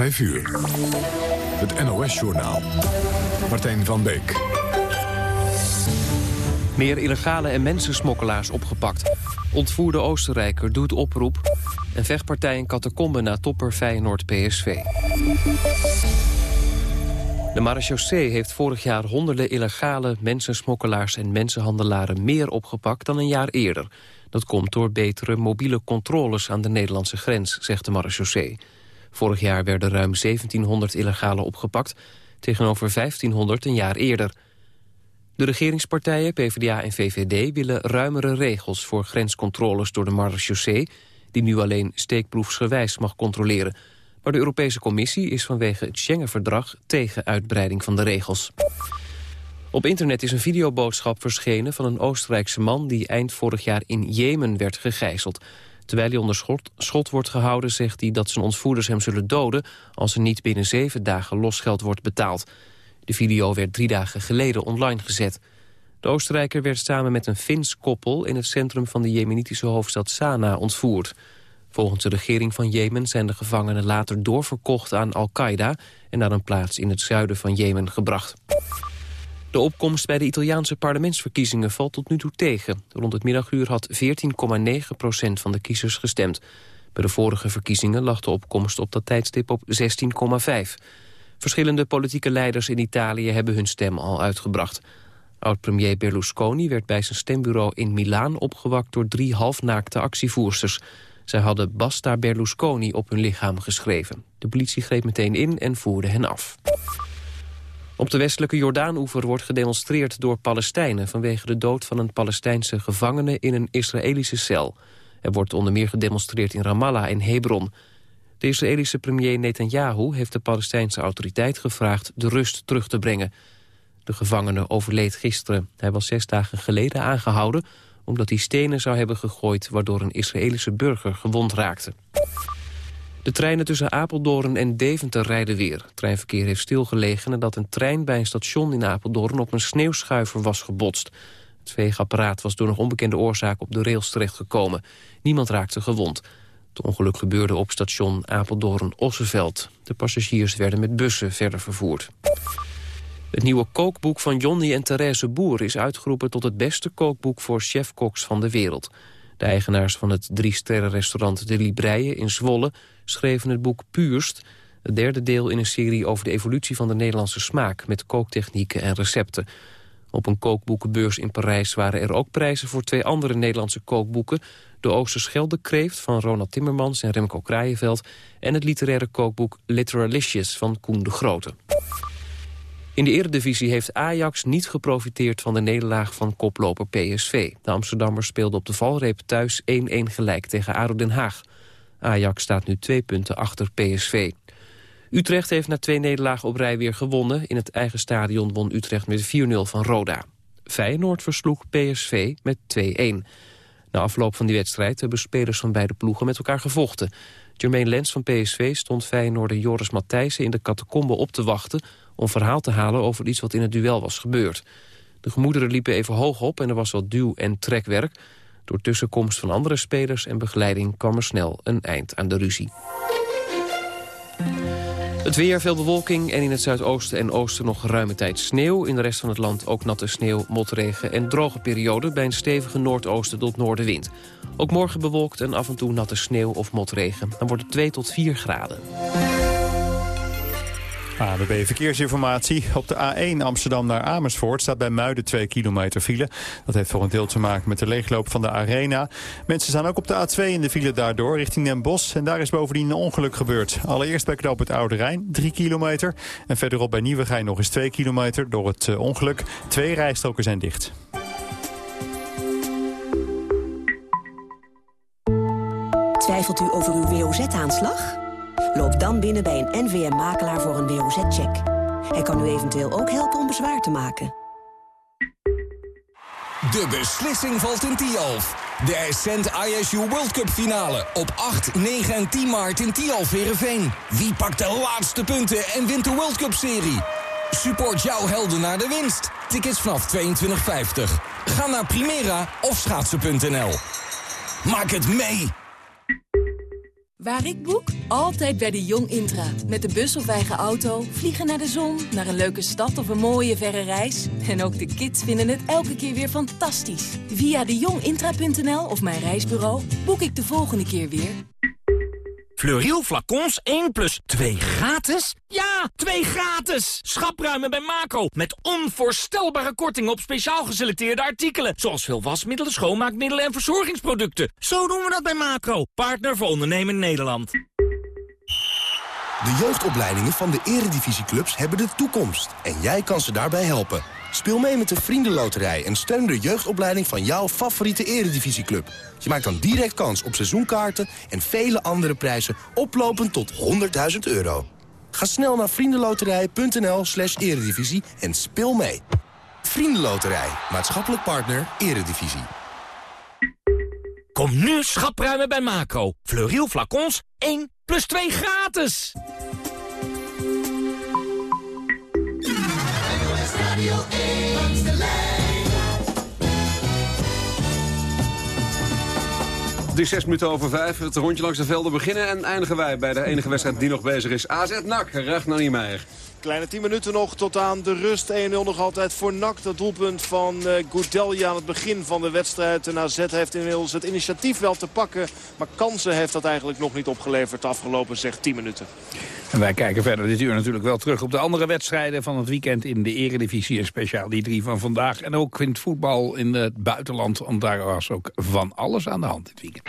5 uur. Het NOS-journaal. Martijn van Beek. Meer illegale en mensensmokkelaars opgepakt. Ontvoerde Oostenrijker doet oproep. En vechtpartij in catacombe na topper Feyenoord PSV. De marechaussee heeft vorig jaar honderden illegale mensensmokkelaars en mensenhandelaren meer opgepakt dan een jaar eerder. Dat komt door betere mobiele controles aan de Nederlandse grens, zegt de marechaussee. Vorig jaar werden ruim 1700 illegale opgepakt, tegenover 1500 een jaar eerder. De regeringspartijen PvdA en VVD willen ruimere regels voor grenscontroles door de marechaussee, die nu alleen steekproefsgewijs mag controleren. Maar de Europese Commissie is vanwege het Schengen-verdrag tegen uitbreiding van de regels. Op internet is een videoboodschap verschenen van een Oostenrijkse man... die eind vorig jaar in Jemen werd gegijzeld. Terwijl hij onder schot, wordt gehouden, zegt hij dat zijn ontvoerders hem zullen doden... als er niet binnen zeven dagen losgeld wordt betaald. De video werd drie dagen geleden online gezet. De Oostenrijker werd samen met een Fins koppel... in het centrum van de jemenitische hoofdstad Sanaa ontvoerd. Volgens de regering van Jemen zijn de gevangenen later doorverkocht aan Al-Qaeda... en naar een plaats in het zuiden van Jemen gebracht. De opkomst bij de Italiaanse parlementsverkiezingen valt tot nu toe tegen. Rond het middaguur had 14,9 procent van de kiezers gestemd. Bij de vorige verkiezingen lag de opkomst op dat tijdstip op 16,5. Verschillende politieke leiders in Italië hebben hun stem al uitgebracht. Oud-premier Berlusconi werd bij zijn stembureau in Milaan opgewakt door drie halfnaakte actievoersters. Zij hadden Basta Berlusconi op hun lichaam geschreven. De politie greep meteen in en voerde hen af. Op de westelijke Jordaan-oever wordt gedemonstreerd door Palestijnen... vanwege de dood van een Palestijnse gevangene in een Israëlische cel. Er wordt onder meer gedemonstreerd in Ramallah en Hebron. De Israëlische premier Netanyahu heeft de Palestijnse autoriteit gevraagd... de rust terug te brengen. De gevangene overleed gisteren. Hij was zes dagen geleden aangehouden... omdat hij stenen zou hebben gegooid... waardoor een Israëlische burger gewond raakte. De treinen tussen Apeldoorn en Deventer rijden weer. Het treinverkeer heeft stilgelegen nadat een trein bij een station in Apeldoorn op een sneeuwschuiver was gebotst. Het veegapparaat was door nog onbekende oorzaak op de rails terechtgekomen. Niemand raakte gewond. Het ongeluk gebeurde op station Apeldoorn-Osseveld. De passagiers werden met bussen verder vervoerd. Het nieuwe kookboek van Johnny en Therese Boer is uitgeroepen tot het beste kookboek voor chefkoks van de wereld. De eigenaars van het drie-sterren-restaurant De Libreien in Zwolle schreven het boek Puurst, het derde deel in een serie over de evolutie van de Nederlandse smaak met kooktechnieken en recepten. Op een kookboekenbeurs in Parijs waren er ook prijzen voor twee andere Nederlandse kookboeken. De Oosterschelde Kreeft van Ronald Timmermans en Remco Kraaienveld en het literaire kookboek Literalicious van Koen de Grote. In de eredivisie heeft Ajax niet geprofiteerd van de nederlaag van koploper PSV. De Amsterdammers speelden op de valreep thuis 1-1 gelijk tegen ADO Den Haag. Ajax staat nu twee punten achter PSV. Utrecht heeft na twee nederlagen op rij weer gewonnen. In het eigen stadion won Utrecht met 4-0 van Roda. Feyenoord versloeg PSV met 2-1. Na afloop van die wedstrijd hebben spelers van beide ploegen met elkaar gevochten. Jermaine Lens van PSV stond Feyenoorder Joris Matthijssen in de catacombe op te wachten... om verhaal te halen over iets wat in het duel was gebeurd. De gemoederen liepen even hoog op en er was wat duw- en trekwerk. Door tussenkomst van andere spelers en begeleiding kwam er snel een eind aan de ruzie. Het weer, veel bewolking en in het zuidoosten en oosten nog ruime tijd sneeuw. In de rest van het land ook natte sneeuw, motregen en droge periode... bij een stevige noordoosten tot noordenwind. Ook morgen bewolkt en af en toe natte sneeuw of motregen. Dan wordt het 2 tot 4 graden. ABB Verkeersinformatie. Op de A1 Amsterdam naar Amersfoort staat bij Muiden 2 kilometer file. Dat heeft voor een deel te maken met de leegloop van de arena. Mensen staan ook op de A2 in de file daardoor richting Den Bosch. En daar is bovendien een ongeluk gebeurd. Allereerst bij knoop het Oude Rijn 3 kilometer. En verderop bij Nieuwegein nog eens 2 kilometer door het uh, ongeluk. Twee rijstroken zijn dicht. Twijfelt u over uw WOZ-aanslag? Loop dan binnen bij een NVM-makelaar voor een WOZ-check. Hij kan u eventueel ook helpen om bezwaar te maken. De beslissing valt in Tialf. De Ascent ISU World Cup finale op 8, 9 en 10 maart in Tialf Herenveen. Wie pakt de laatste punten en wint de World Cup serie? Support jouw helden naar de winst. Tickets vanaf 22,50. Ga naar Primera of schaatsen.nl. Maak het mee! Waar ik boek? Altijd bij de Jong Intra. Met de bus of eigen auto, vliegen naar de zon, naar een leuke stad of een mooie verre reis. En ook de kids vinden het elke keer weer fantastisch. Via de jongintra.nl of mijn reisbureau boek ik de volgende keer weer. Fleuriel flacons 1 plus 2 gratis? Ja, 2 gratis! Schapruimen bij Macro. Met onvoorstelbare kortingen op speciaal geselecteerde artikelen. Zoals veel wasmiddelen, schoonmaakmiddelen en verzorgingsproducten. Zo doen we dat bij Macro. Partner voor ondernemen Nederland. De jeugdopleidingen van de eredivisieclubs hebben de toekomst. En jij kan ze daarbij helpen. Speel mee met de Vriendenloterij en steun de jeugdopleiding van jouw favoriete eredivisieclub. Je maakt dan direct kans op seizoenkaarten en vele andere prijzen oplopend tot 100.000 euro. Ga snel naar vriendenloterij.nl slash eredivisie en speel mee. Vriendenloterij, maatschappelijk partner, eredivisie. Kom nu schapruimen bij Macro. Fleuriel flacons 1 plus 2 gratis. Het is zes minuten over vijf. Het rondje langs de velden beginnen en eindigen wij bij de enige wedstrijd die nog bezig is. AZ NAC, Ragnar Niemeyer. Kleine 10 minuten nog tot aan de rust. 1-0 nog altijd voor NAC. Dat doelpunt van uh, aan het begin van de wedstrijd. En AZ heeft inmiddels het initiatief wel te pakken. Maar kansen heeft dat eigenlijk nog niet opgeleverd de afgelopen zeg 10 minuten. En wij kijken verder dit uur natuurlijk wel terug op de andere wedstrijden van het weekend in de eredivisie. En speciaal die drie van vandaag. En ook in het voetbal in het buitenland. Want daar was ook van alles aan de hand dit weekend.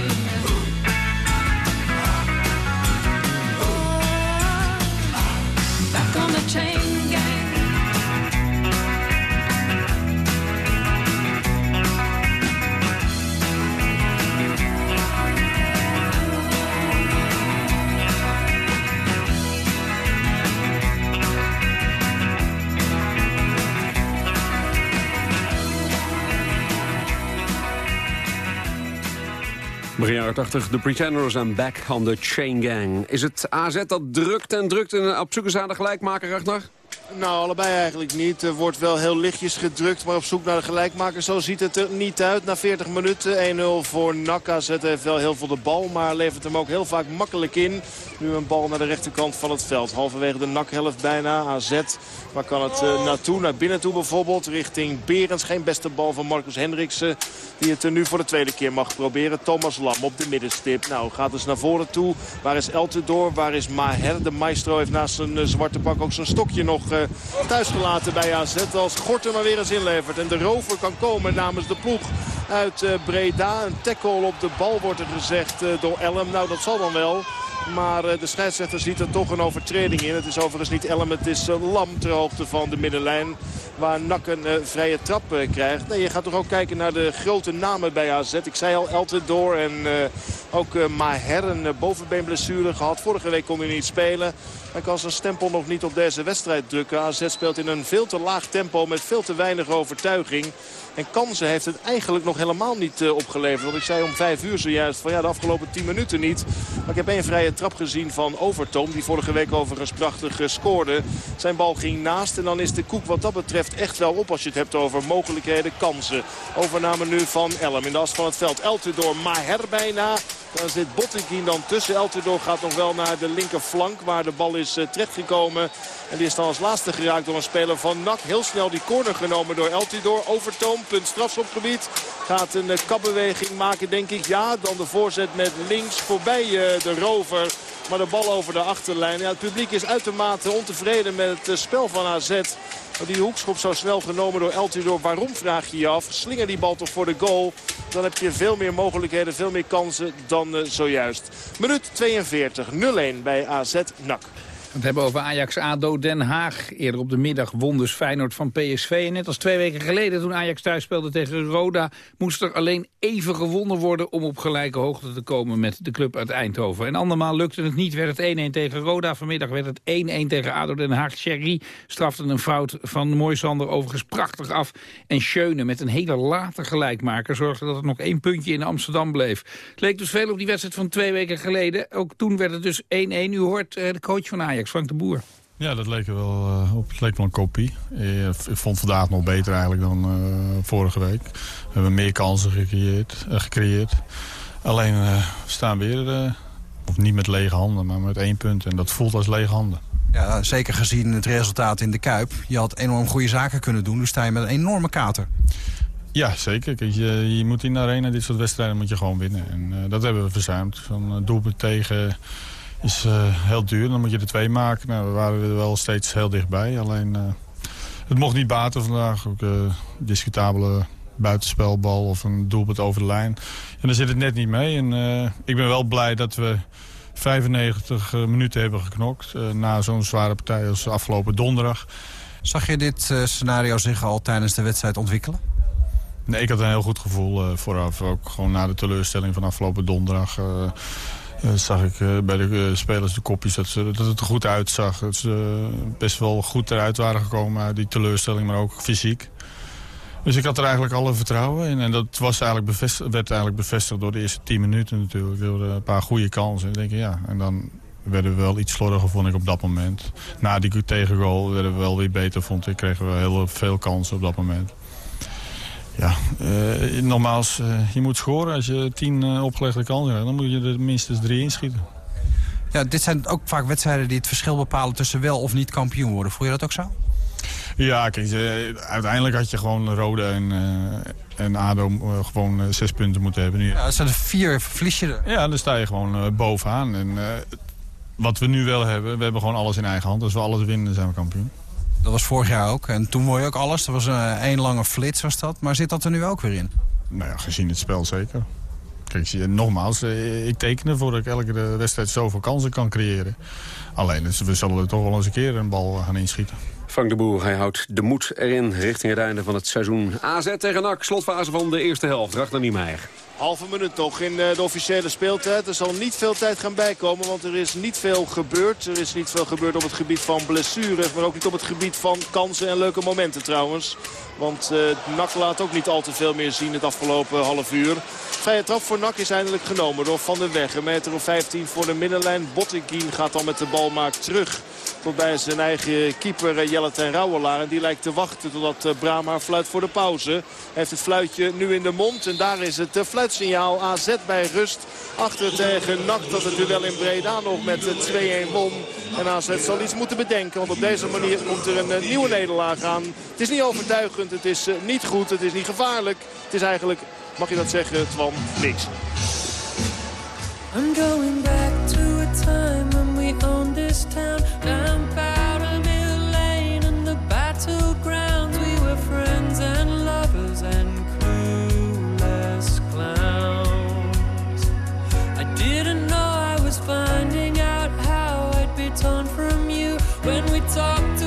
change. Begin jaren 80, de Pretenders en Back on the Chain Gang. Is het AZ dat drukt en drukt en aan de gelijkmaker, Ragnar? Nou, allebei eigenlijk niet. Er wordt wel heel lichtjes gedrukt, maar op zoek naar de gelijkmaker. Zo ziet het er niet uit. Na 40 minuten 1-0 voor NAC. Zet heeft wel heel veel de bal, maar levert hem ook heel vaak makkelijk in. Nu een bal naar de rechterkant van het veld. Halverwege de NAC-helft bijna. AZ, waar kan het uh, naartoe? Naar binnen toe bijvoorbeeld, richting Berends. Geen beste bal van Marcus Hendriksen, die het er nu voor de tweede keer mag proberen. Thomas Lam op de middenstip. Nou, gaat dus naar voren toe. Waar is Eltendoor? Waar is Maher? De maestro heeft naast zijn uh, zwarte pak ook zijn stokje nog... Uh, thuisgelaten bij AZ. Als Gorten maar weer eens inlevert. En de rover kan komen namens de ploeg uit Breda. Een tackle op de bal wordt er gezegd door Elm. Nou, dat zal dan wel. Maar de scheidsrechter ziet er toch een overtreding in. Het is overigens niet Elm, het is Lam ter hoogte van de middenlijn. Waar Nak een vrije trap krijgt. Nee, je gaat toch ook kijken naar de grote namen bij AZ. Ik zei al Eltendoor en uh, ook Maher een bovenbeenblessure gehad. Vorige week kon hij niet spelen. Hij kan zijn stempel nog niet op deze wedstrijd drukken. AZ speelt in een veel te laag tempo met veel te weinig overtuiging. En kansen heeft het eigenlijk nog helemaal niet uh, opgeleverd. Want ik zei om vijf uur zojuist van ja, de afgelopen tien minuten niet. Maar ik heb één vrije trap gezien van Overtoom. Die vorige week overigens prachtig uh, scoorde. Zijn bal ging naast. En dan is de koek wat dat betreft echt wel op als je het hebt over mogelijkheden, kansen. Overname nu van Elm in de as van het veld. Eltidoor Maher bijna. Dan zit Botteguin dan tussen. Eltidoor gaat nog wel naar de linkerflank waar de bal is uh, terechtgekomen. En die is dan als laatste geraakt door een speler van NAC. Heel snel die corner genomen door Eltidoor. Overtoom, punt strafschopgebied. Gaat een uh, kapbeweging maken denk ik. Ja, dan de voorzet met links voorbij uh, de rover. Maar de bal over de achterlijn. Ja, het publiek is uitermate ontevreden met het spel van AZ. Die hoekschop zo snel genomen door Eltidoor. Waarom vraag je je af? Slinger die bal toch voor de goal. Dan heb je veel meer mogelijkheden, veel meer kansen dan uh, zojuist. Minuut 42, 0-1 bij AZ NAC. We hebben over Ajax-ADO Den Haag. Eerder op de middag won dus Feyenoord van PSV. En net als twee weken geleden toen Ajax thuis speelde tegen Roda... moest er alleen even gewonnen worden om op gelijke hoogte te komen met de club uit Eindhoven. En andermaal lukte het niet, werd het 1-1 tegen Roda. Vanmiddag werd het 1-1 tegen ADO Den Haag. Sherry strafte een fout van Moisander overigens prachtig af. En Schöne met een hele late gelijkmaker zorgde dat er nog één puntje in Amsterdam bleef. Het leek dus veel op die wedstrijd van twee weken geleden. Ook toen werd het dus 1-1. U hoort uh, de coach van Ajax. Frank de Boer. Ja, dat leek er wel uh, op. Het leek wel een kopie. Uh, ik vond vandaag nog beter eigenlijk dan uh, vorige week. We hebben meer kansen gecreëerd. gecreëerd. Alleen we staan weer, of niet met lege handen, maar met één punt. En dat voelt als lege handen. Ja, zeker gezien het resultaat in de Kuip. Je had enorm goede zaken kunnen doen. Nu sta je met een enorme kater. Ja, zeker. Kijk, je, je moet in de arena dit soort wedstrijden moet je gewoon winnen. En dat hebben we verzuimd. Van doelpunt tegen is uh, heel duur. Dan moet je er twee maken. Nou, we waren er wel steeds heel dichtbij. Alleen uh, het mocht niet baten vandaag. Ook uh, discutabele buitenspelbal of een doelpunt over de lijn. En dan zit het net niet mee. En ik ben wel blij dat we 95 minuten hebben geknokt. na zo'n zware partij als afgelopen donderdag. Zag je dit scenario zich al tijdens de wedstrijd ontwikkelen? Nee, ik had een heel goed gevoel vooraf. Ook gewoon na de teleurstelling van afgelopen donderdag. Uh, zag ik uh, bij de uh, spelers de kopjes dat, ze, dat het er goed uitzag. Dat ze best wel goed eruit waren gekomen die teleurstelling, maar ook fysiek. Dus ik had er eigenlijk alle vertrouwen in. En dat was eigenlijk werd eigenlijk bevestigd door de eerste tien minuten natuurlijk. Door een paar goede kansen. Ik ja. En dan werden we wel iets slordiger, vond ik, op dat moment. Na die tegengoal werden we wel weer beter, vond ik. Kregen we heel veel kansen op dat moment. Ja, uh, nogmaals, uh, je moet scoren. Als je tien uh, opgelegde kansen hebt, dan moet je er minstens drie inschieten. Ja, dit zijn ook vaak wedstrijden die het verschil bepalen tussen wel of niet kampioen worden. Voel je dat ook zo? Ja, kijk, uiteindelijk had je gewoon Rode en, en ADO gewoon zes punten moeten hebben. Nu, ja, dat zijn er vier, verlies je er. Ja, dan sta je gewoon bovenaan. En wat we nu wel hebben, we hebben gewoon alles in eigen hand. Als we alles winnen, zijn we kampioen. Dat was vorig jaar ook. En toen won je ook alles. Dat was een één lange flits was dat. Maar zit dat er nu ook weer in? Nou ja, gezien het spel zeker. Kijk, nogmaals, ik teken ervoor dat ik elke wedstrijd zoveel kansen kan creëren. Alleen, dus we zullen er toch wel eens een keer een bal gaan inschieten. Frank de Boer, hij houdt de moed erin richting het einde van het seizoen. AZ tegen NAC, slotfase van de eerste helft. Ragnar Niemeyer. Halve minuut nog in de officiële speeltijd. Er zal niet veel tijd gaan bijkomen, want er is niet veel gebeurd. Er is niet veel gebeurd op het gebied van blessures, maar ook niet op het gebied van kansen en leuke momenten trouwens. Want uh, NAC laat ook niet al te veel meer zien het afgelopen half uur. Vrije trap voor NAC is eindelijk genomen door Van der Weg. Een meter of 15 voor de middenlijn. Botteguin gaat dan met de bal maar terug. Tot bij zijn eigen keeper eh, Jelle ten Rauwelaar. En die lijkt te wachten totdat eh, Brama fluit voor de pauze. Hij heeft het fluitje nu in de mond. En daar is het fluitsignaal AZ bij rust. Achter tegen NAC dat het duel in Breda nog met 2-1 won. En AZ zal iets moeten bedenken. Want op deze manier komt er een nieuwe nederlaag aan. Het is niet overtuigend. Het is niet goed. Het is niet gevaarlijk. Het is eigenlijk Mag je dat zeggen, Twan? Niks. I'm going back to a time when we this town. Powder Mill Lane and the battlegrounds. We were friends and lovers and clueless clowns. I didn't know I was finding out how I'd be torn from you When we talked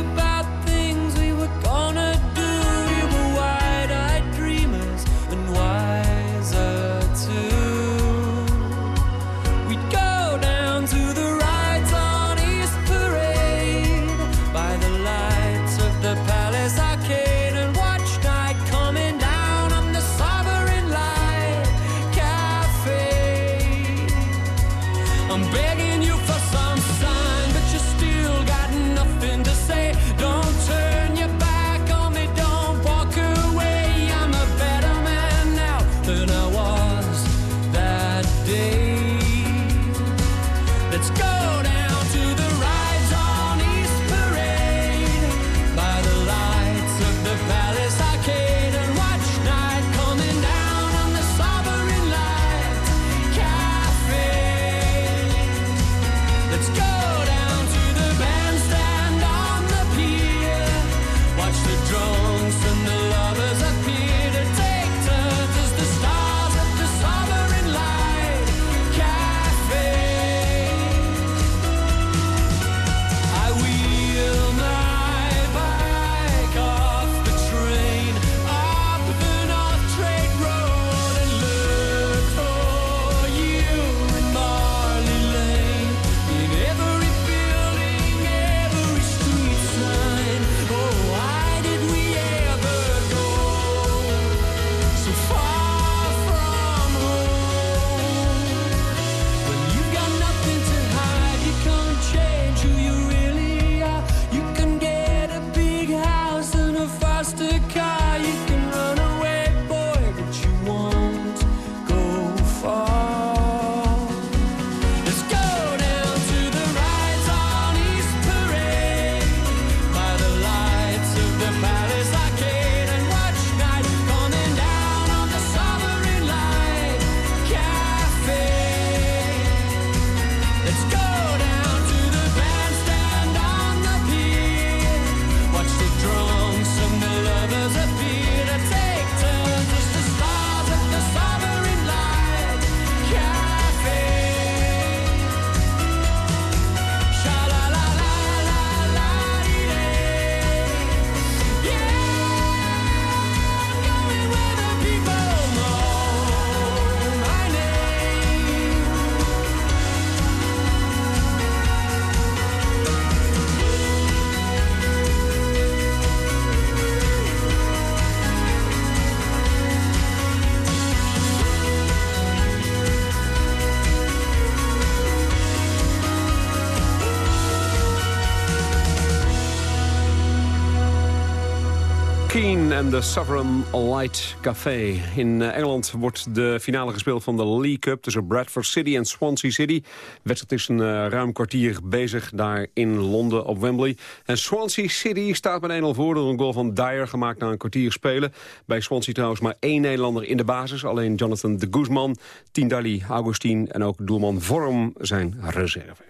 En de Sovereign Light Café. In eh, Engeland wordt de finale gespeeld van de League Cup... tussen Bradford City en Swansea City. De wedstrijd is een eh, ruim kwartier bezig daar in Londen op Wembley. En Swansea City staat met 1-0 voor door een goal van Dyer... gemaakt na een kwartier spelen. Bij Swansea trouwens maar één Nederlander in de basis. Alleen Jonathan de Guzman, Tindalli, Augustin en ook doelman Vorm zijn reserve.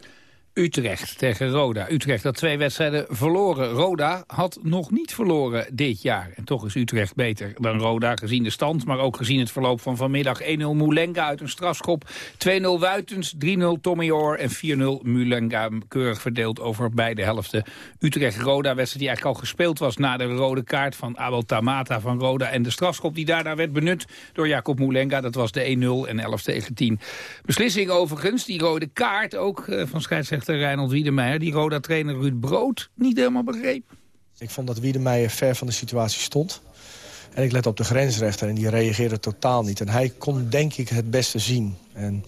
Utrecht tegen Roda. Utrecht had twee wedstrijden verloren. Roda had nog niet verloren dit jaar. En toch is Utrecht beter dan Roda, gezien de stand... maar ook gezien het verloop van vanmiddag. 1-0 Moulenga uit een strafschop, 2-0 Wuitens, 3-0 Tommy Oor en 4-0 Moulenga. Keurig verdeeld over beide helften. Utrecht-Roda, wedstrijd die eigenlijk al gespeeld was... na de rode kaart van Abel Tamata van Roda... en de strafschop die daarna werd benut door Jacob Moulenga. Dat was de 1-0 en 11 tegen 10. Beslissing overigens, die rode kaart ook eh, van scheidsrechter scheidsrechter Reinhold Wiedemeijer... die Roda-trainer Ruud Brood niet helemaal begreep. Ik vond dat Wiedemeijer ver van de situatie stond. En ik let op de grensrechter en die reageerde totaal niet. En hij kon denk ik het beste zien. En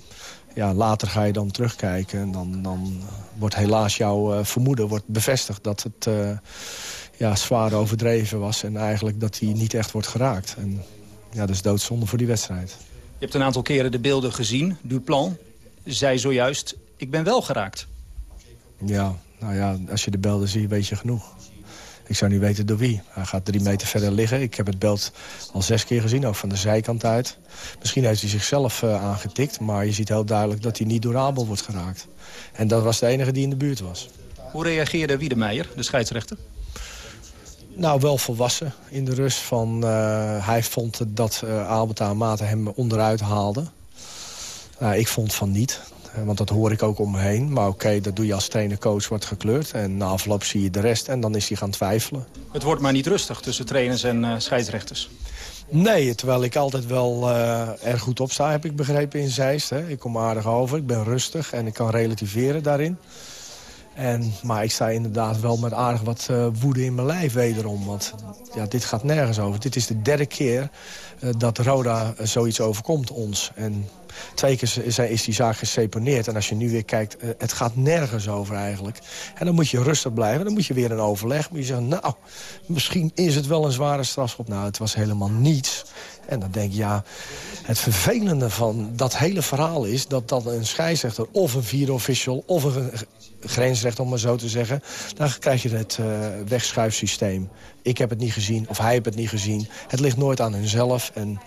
ja, later ga je dan terugkijken en dan, dan wordt helaas jouw uh, vermoeden wordt bevestigd... dat het uh, ja, zwaar overdreven was en eigenlijk dat hij niet echt wordt geraakt. En ja, dat is doodzonde voor die wedstrijd. Je hebt een aantal keren de beelden gezien. Duplan zei zojuist, ik ben wel geraakt. Ja, nou ja, als je de belden ziet, weet je genoeg. Ik zou niet weten door wie. Hij gaat drie meter verder liggen. Ik heb het beeld al zes keer gezien, ook van de zijkant uit. Misschien heeft hij zichzelf uh, aangetikt, maar je ziet heel duidelijk dat hij niet door Abel wordt geraakt. En dat was de enige die in de buurt was. Hoe reageerde Wiedemeijer, de scheidsrechter? Nou, wel volwassen in de rust. Van, uh, hij vond dat uh, Albert Amate hem onderuit haalde. Uh, ik vond van niet. Eh, want dat hoor ik ook om me heen. Maar oké, dat doe je als trainer-coach, wordt gekleurd. En na afloop zie je de rest en dan is hij gaan twijfelen. Het wordt maar niet rustig tussen trainers en uh, scheidsrechters. Nee, terwijl ik altijd wel uh, erg goed op sta, heb ik begrepen in Zeist. Hè. Ik kom aardig over, ik ben rustig en ik kan relativeren daarin. En, maar ik sta inderdaad wel met aardig wat uh, woede in mijn lijf wederom. Want ja, dit gaat nergens over. Dit is de derde keer uh, dat Roda zoiets overkomt ons. En Twee keer is die zaak geseponeerd. En als je nu weer kijkt, eh, het gaat nergens over eigenlijk. En dan moet je rustig blijven. Dan moet je weer een overleg. Moet je zeggen, nou, misschien is het wel een zware strafschop. Nou, het was helemaal niets. En dan denk je, ja, het vervelende van dat hele verhaal is... dat, dat een scheidsrechter of een vierde official of een grensrecht, om maar zo te zeggen... dan krijg je het uh, wegschuifsysteem. Ik heb het niet gezien, of hij heeft het niet gezien. Het ligt nooit aan hunzelf. En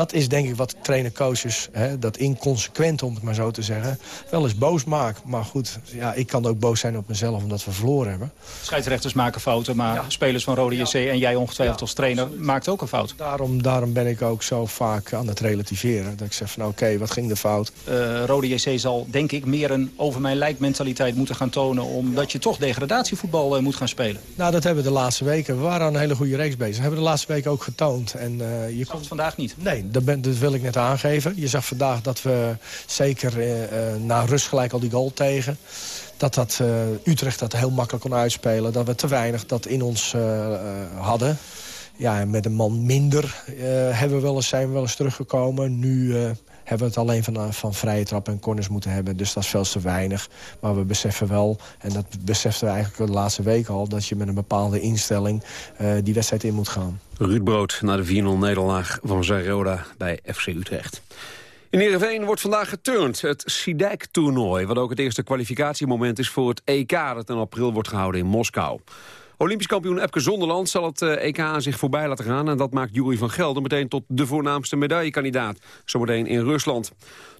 dat is denk ik wat trainer-coaches, dat inconsequent om het maar zo te zeggen... wel eens boos maakt. Maar goed, ja, ik kan ook boos zijn op mezelf omdat we verloren hebben. Scheidsrechters maken fouten, maar spelers van Rode JC... en jij ongetwijfeld als trainer maakt ook een fout. Daarom, daarom ben ik ook zo vaak aan het relativeren. Dat ik zeg van oké, wat ging de fout? Uh, Rode JC zal denk ik meer een over mijn lijk mentaliteit moeten gaan tonen... omdat je toch degradatievoetbal uh, moet gaan spelen. Nou, dat hebben we de laatste weken. We waren aan een hele goede reeks bezig. Dat hebben we de laatste weken ook getoond. En, uh, je komt vandaag niet? Nee, dat, ben, wil ik net aangeven. Je zag vandaag dat we zeker uh, na rust gelijk al die goal tegen... dat, dat uh, Utrecht dat heel makkelijk kon uitspelen. Dat we te weinig dat in ons hadden. Ja, met een man minder hebben we wel eens, zijn we wel eens teruggekomen. Nu hebben we het alleen van, van vrije trappen en corners moeten hebben. Dus dat is veel te weinig. Maar we beseffen wel, en dat beseften we eigenlijk de laatste weken al... dat je met een bepaalde instelling uh, die wedstrijd in moet gaan. Ruud Brood na de 4-0 nederlaag van Zaroda bij FC Utrecht. In Heerenveen wordt vandaag geturnd, het Sidijk-toernooi... wat ook het eerste kwalificatiemoment is voor het EK... dat in april wordt gehouden in Moskou. Olympisch kampioen Epke Zonderland zal het EK aan zich voorbij laten gaan... en dat maakt Jury van Gelder meteen tot de voornaamste medaillekandidaat. Zometeen in Rusland.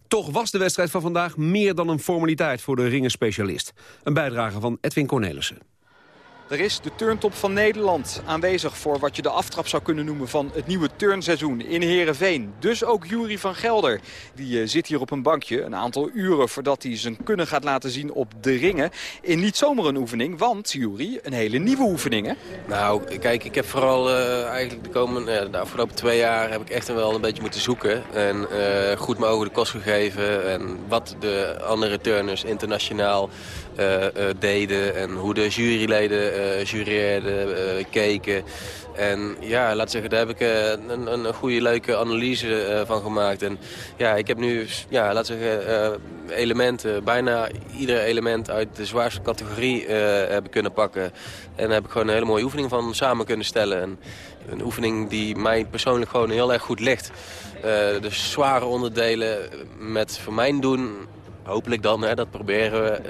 Toch was de wedstrijd van vandaag meer dan een formaliteit voor de ringenspecialist. Een bijdrage van Edwin Cornelissen. Er is de turntop van Nederland aanwezig voor wat je de aftrap zou kunnen noemen van het nieuwe turnseizoen in Heerenveen. Dus ook Jury van Gelder. Die uh, zit hier op een bankje een aantal uren voordat hij zijn kunnen gaat laten zien op de ringen. In niet zomaar een oefening, want Jury, een hele nieuwe oefening? Nou, kijk, ik heb vooral uh, eigenlijk de, komende, uh, de afgelopen twee jaar heb ik echt wel een beetje moeten zoeken. En goed mijn de kost gegeven en wat de andere turners internationaal deden. En hoe de juryleden uh, jureerden, keken. En ja, laat zeggen, daar heb ik een, een goede, leuke analyse van gemaakt. En ja, ik heb nu, ja, laat zeggen, elementen, bijna ieder element uit de zwaarste categorie hebben kunnen pakken. En daar heb ik gewoon een hele mooie oefening van samen kunnen stellen. En een oefening die mij persoonlijk gewoon heel erg goed ligt. de zware onderdelen met voor mijn doen hopelijk dan, hè, dat proberen we,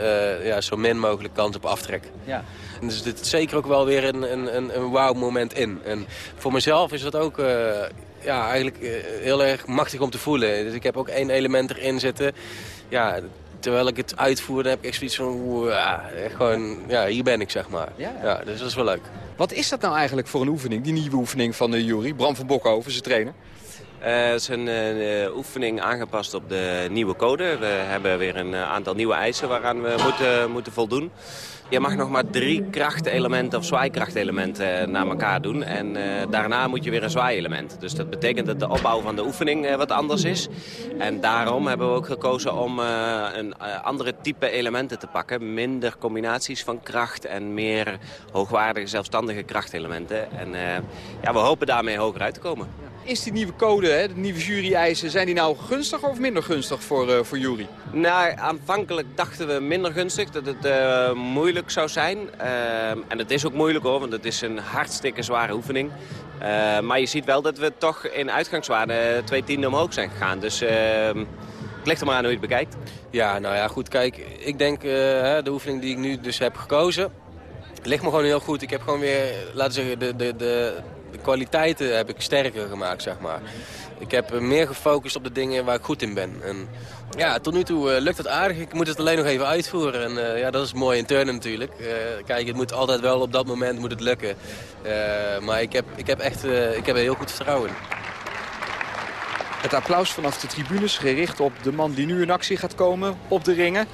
uh, ja, zo min mogelijk kans op aftrek. Ja. En dus dit is zeker ook wel weer een, een, een, een wauw moment in. En voor mezelf is dat ook uh, ja, eigenlijk uh, heel erg machtig om te voelen. Dus ik heb ook één element erin zitten. Ja, terwijl ik het uitvoerde heb ik echt zoiets van... Ja, gewoon, ja, hier ben ik, zeg maar. Ja, ja. dus dat is wel leuk. Wat is dat nou eigenlijk voor een oefening, die nieuwe oefening van uh, Jury? Bram van Bokhoven, zijn trainer. Het is een uh, oefening aangepast op de nieuwe code. We hebben weer een aantal nieuwe eisen waaraan we moeten, moeten voldoen. Je mag nog maar drie krachtelementen of zwaaikrachtelementen naar elkaar doen. En daarna moet je weer een zwaaielement. Dus dat betekent dat de opbouw van de oefening wat anders is. En daarom hebben we ook gekozen om een andere type elementen te pakken. Minder combinaties van kracht en meer hoogwaardige zelfstandige krachtelementen. En ja, we hopen daarmee hoger uit te komen. Is die nieuwe code, hè, de nieuwe jury-eisen, zijn die nou gunstig of minder gunstig voor, uh, voor jury? Nou, aanvankelijk dachten we minder gunstig, dat het uh, moeilijk zou zijn. Uh, en het is ook moeilijk hoor, want het is een hartstikke zware oefening. maar je ziet wel dat we toch in uitgangswaarde twee tienden omhoog zijn gegaan. Dus ehm, het ligt er maar aan hoe je het bekijkt. Ja, nou ja, goed, kijk, ik denk de oefening die ik nu dus heb gekozen... ligt me gewoon heel goed. Ik heb gewoon weer, laten we zeggen, de, de, de de kwaliteiten heb ik sterker gemaakt, zeg maar. Ik heb meer gefocust op de dingen waar ik goed in ben. En ja, tot nu toe uh, lukt het aardig. Ik moet het alleen nog even uitvoeren. En uh, ja, dat is mooi in turnen natuurlijk. Kijk, het moet altijd wel op dat moment moet het lukken. maar ik heb, ik heb echt ik heb er heel goed vertrouwen in. Het applaus vanaf de tribunes gericht op de man die nu in actie gaat komen op de ringen.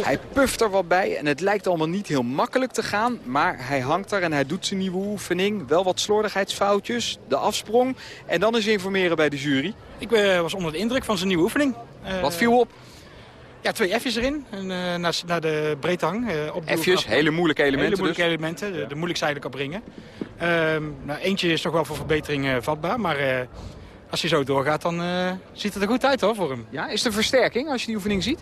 Hij puft er wat bij en het lijkt allemaal niet heel makkelijk te gaan. Maar hij hangt daar en hij doet zijn nieuwe oefening. Wel wat slordigheidsfoutjes, de afsprong. En dan is informeren bij de jury. Ik uh, was onder de indruk van zijn nieuwe oefening. Uh, wat viel op? Ja, twee F'jes erin. En, uh, naar, naar, de breedhang. Uh, F'jes, hele moeilijke elementen Hele moeilijke dus. elementen, de, de moeilijkste eigenlijk opbrengen. Ehm, nou, eentje is toch wel voor verbetering vatbaar, maar als hij zo doorgaat, dan uh, ziet het er goed uit hoor, voor hem. Ja, is de versterking als je die oefening ziet?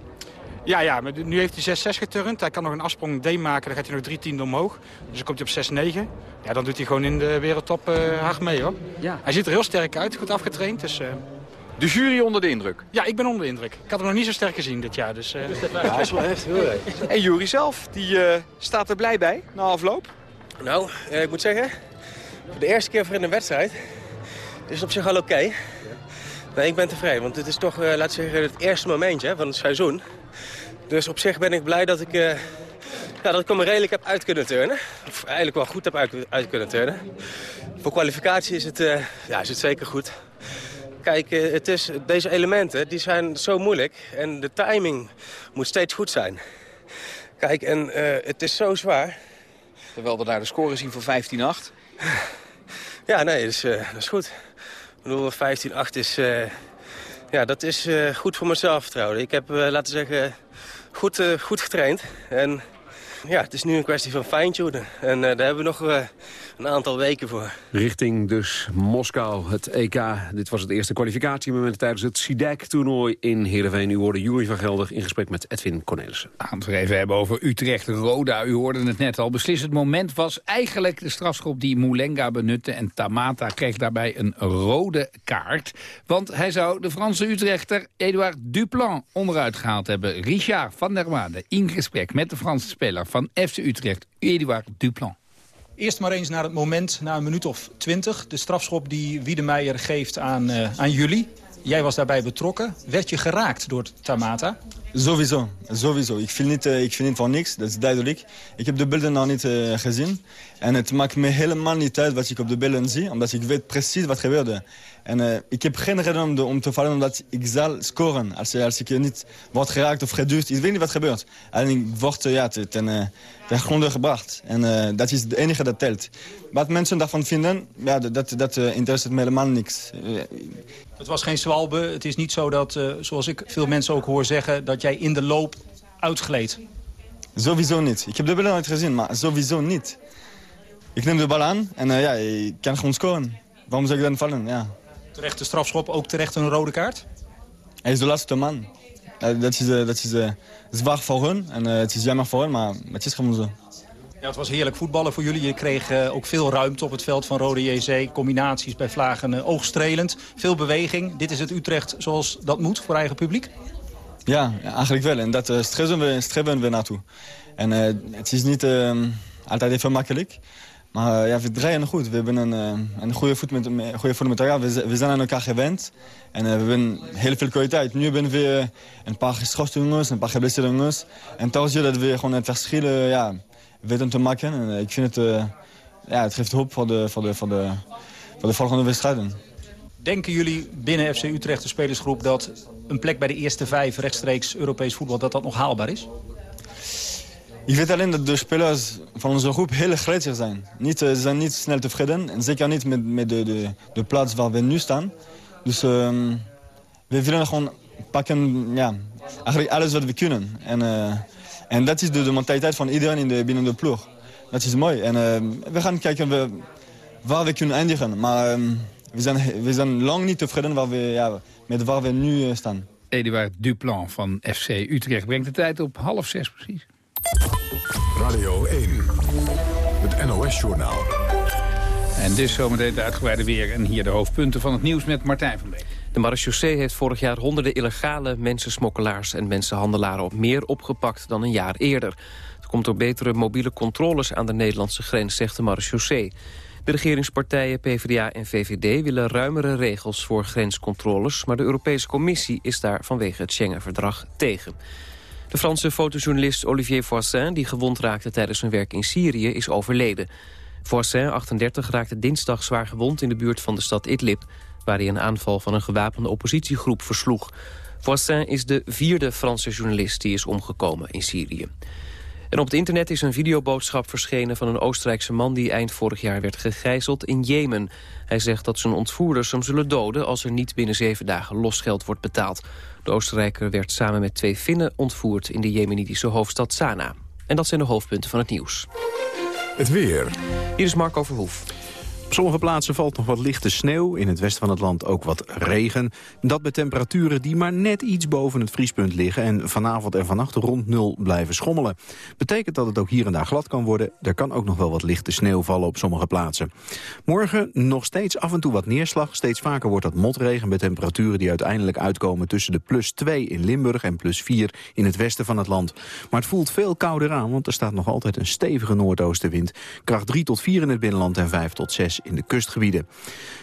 Ja, ja maar nu heeft hij 6-6 geturnd. Hij kan nog een afsprong D maken, dan gaat hij nog drie tienden omhoog. Dus dan komt hij op 6-9. Ja, dan doet hij gewoon in de wereldtop uh, hard mee hoor. Ja. Hij ziet er heel sterk uit, goed afgetraind. Dus, uh... De jury onder de indruk? Ja, ik ben onder de indruk. Ik had hem nog niet zo sterk gezien dit jaar. Dus, uh... ja, hij is wel heftig hoor. En jury zelf, die staat er blij bij na afloop? Nou, ik moet zeggen, voor de eerste keer voor in een wedstrijd is op zich al oké. Okay. Nee, ik ben tevreden, want het is toch, uh, laat zeggen, het eerste momentje van het seizoen. Dus op zich ben ik blij dat ik, uh, ja, dat ik me redelijk heb uit kunnen turnen. Of eigenlijk wel goed heb uit, uit kunnen turnen. Voor kwalificatie is het, uh, ja, is het zeker goed. Kijk, het is, deze elementen die zijn zo moeilijk en de timing moet steeds goed zijn. Kijk, en het is zo zwaar. Terwijl we daar de score zien voor 15-8. Ja, nee, dat is, dat is goed. Bedoel, 15-8 is, uh, ja, dat is uh, goed voor mijn zelfvertrouwen. Ik heb, uh, laten zeggen, goed, goed getraind. En ja, het is nu een kwestie van fine-tunen. En daar hebben we nog een aantal weken voor. Richting dus Moskou, het EK. Dit was het eerste kwalificatiemoment tijdens het SIDEC-toernooi in Heerenveen. U hoorde Jury van Gelder in gesprek met Edwin Cornelissen. We gaan het even hebben over Utrecht-Roda. U hoorde het net al. Beslissend moment was eigenlijk de strafschop die Moulenga benutte. En Tamata kreeg daarbij een rode kaart. Want hij zou de Franse Utrechter Edouard Duplan onderuit gehaald hebben. Richard van der Waade in gesprek met de Franse speler van FC Utrecht, Edouard Duplan. Eerst maar eens naar het moment, na een minuut of twintig. De strafschop die Wiedemeijer geeft aan, uh, aan jullie. Jij was daarbij betrokken. Werd je geraakt door Tamata? Sowieso, sowieso. Ik vind, niet, uh, ik vind niet van niks, dat is duidelijk. Ik heb de beelden nog niet uh, gezien. En het maakt me helemaal niet uit wat ik op de beelden zie, omdat ik weet precies wat gebeurde. En uh, ik heb geen reden om, te vallen omdat ik zal scoren. Als, als ik niet word geraakt of geduwd, ik weet niet wat gebeurt. Alleen ik word ja, ten, ten, gronde gebracht. En dat is het enige dat telt. Wat mensen daarvan vinden, ja, dat, dat interesseert me helemaal niks. Het was geen zwalbe. Het is niet zo dat, zoals ik veel mensen ook hoor zeggen... dat jij in de loop uitgleed. Sowieso niet. Ik heb de beelden nooit gezien, maar sowieso niet. Ik neem de bal aan en uh, ja, ik kan gewoon scoren. Waarom zou ik dan vallen? Ja. Terecht de strafschop, ook terecht een rode kaart? Hij is de laatste man. Uh, dat is, uh, dat is zwaar voor hun en het is jammer voor hen, maar het is gewoon zo. Ja, het was heerlijk voetballen voor jullie. Je kreeg ook veel ruimte op het veld van Rode JC. Combinaties bij Vlagen oogstrelend. Veel beweging. Dit is het Utrecht zoals dat moet voor eigen publiek? Ja, eigenlijk wel. En dat uh, streven, we, streven we naartoe. En het is niet uh, altijd even makkelijk. Maar ja, we draaien goed. We hebben een, een goede, voet met, goede elkaar. We, zijn aan elkaar gewend. En we hebben heel veel kwaliteit. Nu hebben we een paar geschorste jongens, een paar geblesseerde jongens. En toch zie dat we gewoon het verschil ja, weten te maken. En ik vind het, ja, het geeft hoop voor de, voor de, voor de, voor de volgende wedstrijden. Denken jullie binnen FC Utrecht, de spelersgroep... dat een plek bij de eerste vijf rechtstreeks Europees voetbal... dat dat nog haalbaar is? Ik weet alleen dat de spelers van onze groep heel gretig zijn. Niet, ze zijn niet snel tevreden. En zeker niet met, met de, de, de plaats waar we nu staan. Dus uh, we willen gewoon pakken ja, eigenlijk alles wat we kunnen. En, uh, en dat is de, de mentaliteit van iedereen in de, binnen de ploeg. Dat is mooi. En uh, we gaan kijken we, waar we kunnen eindigen. Maar uh, we, zijn, we zijn lang niet tevreden waar we, ja, met waar we nu staan. Eduard Duplan van FC Utrecht brengt de tijd op half zes precies. Radio 1, het NOS-journaal. En dus zometeen de uitgebreide weer. En hier de hoofdpunten van het nieuws met Martijn van Beek. De marechaussee heeft vorig jaar honderden illegale mensensmokkelaars en mensenhandelaren op meer opgepakt dan een jaar eerder. Het komt door betere mobiele controles aan de Nederlandse grens, zegt de marechaussee. De regeringspartijen PvdA en VVD willen ruimere regels voor grenscontroles... maar de Europese Commissie is daar vanwege het Schengen-verdrag tegen. De Franse fotojournalist Olivier Voisin, die gewond raakte tijdens zijn werk in Syrië, is overleden. Voisin, 38, raakte dinsdag zwaar gewond in de buurt van de stad Idlib... waar hij een aanval van een gewapende oppositiegroep versloeg. Voisin is de vierde Franse journalist die is omgekomen in Syrië. En op het internet is een videoboodschap verschenen van een Oostenrijkse man... die eind vorig jaar werd gegijzeld in Jemen. Hij zegt dat zijn ontvoerders hem zullen doden... als er niet binnen zeven dagen losgeld wordt betaald. De Oostenrijker werd samen met twee Finnen ontvoerd... in de jemenitische hoofdstad Sanaa. En dat zijn de hoofdpunten van het nieuws. Het weer. Hier is Marco Verhoef. Op sommige plaatsen valt nog wat lichte sneeuw. In het westen van het land ook wat regen. Dat bij temperaturen die maar net iets boven het vriespunt liggen... en vanavond en vannacht rond nul blijven schommelen. Betekent dat het ook hier en daar glad kan worden. Er kan ook nog wel wat lichte sneeuw vallen op sommige plaatsen. Morgen nog steeds af en toe wat neerslag. Steeds vaker wordt dat motregen met temperaturen die uiteindelijk uitkomen... tussen de plus 2 in Limburg en plus 4 in het westen van het land. Maar het voelt veel kouder aan, want er staat nog altijd een stevige noordoostenwind. Kracht 3 tot 4 in het binnenland en 5 tot 6 in de kustgebieden.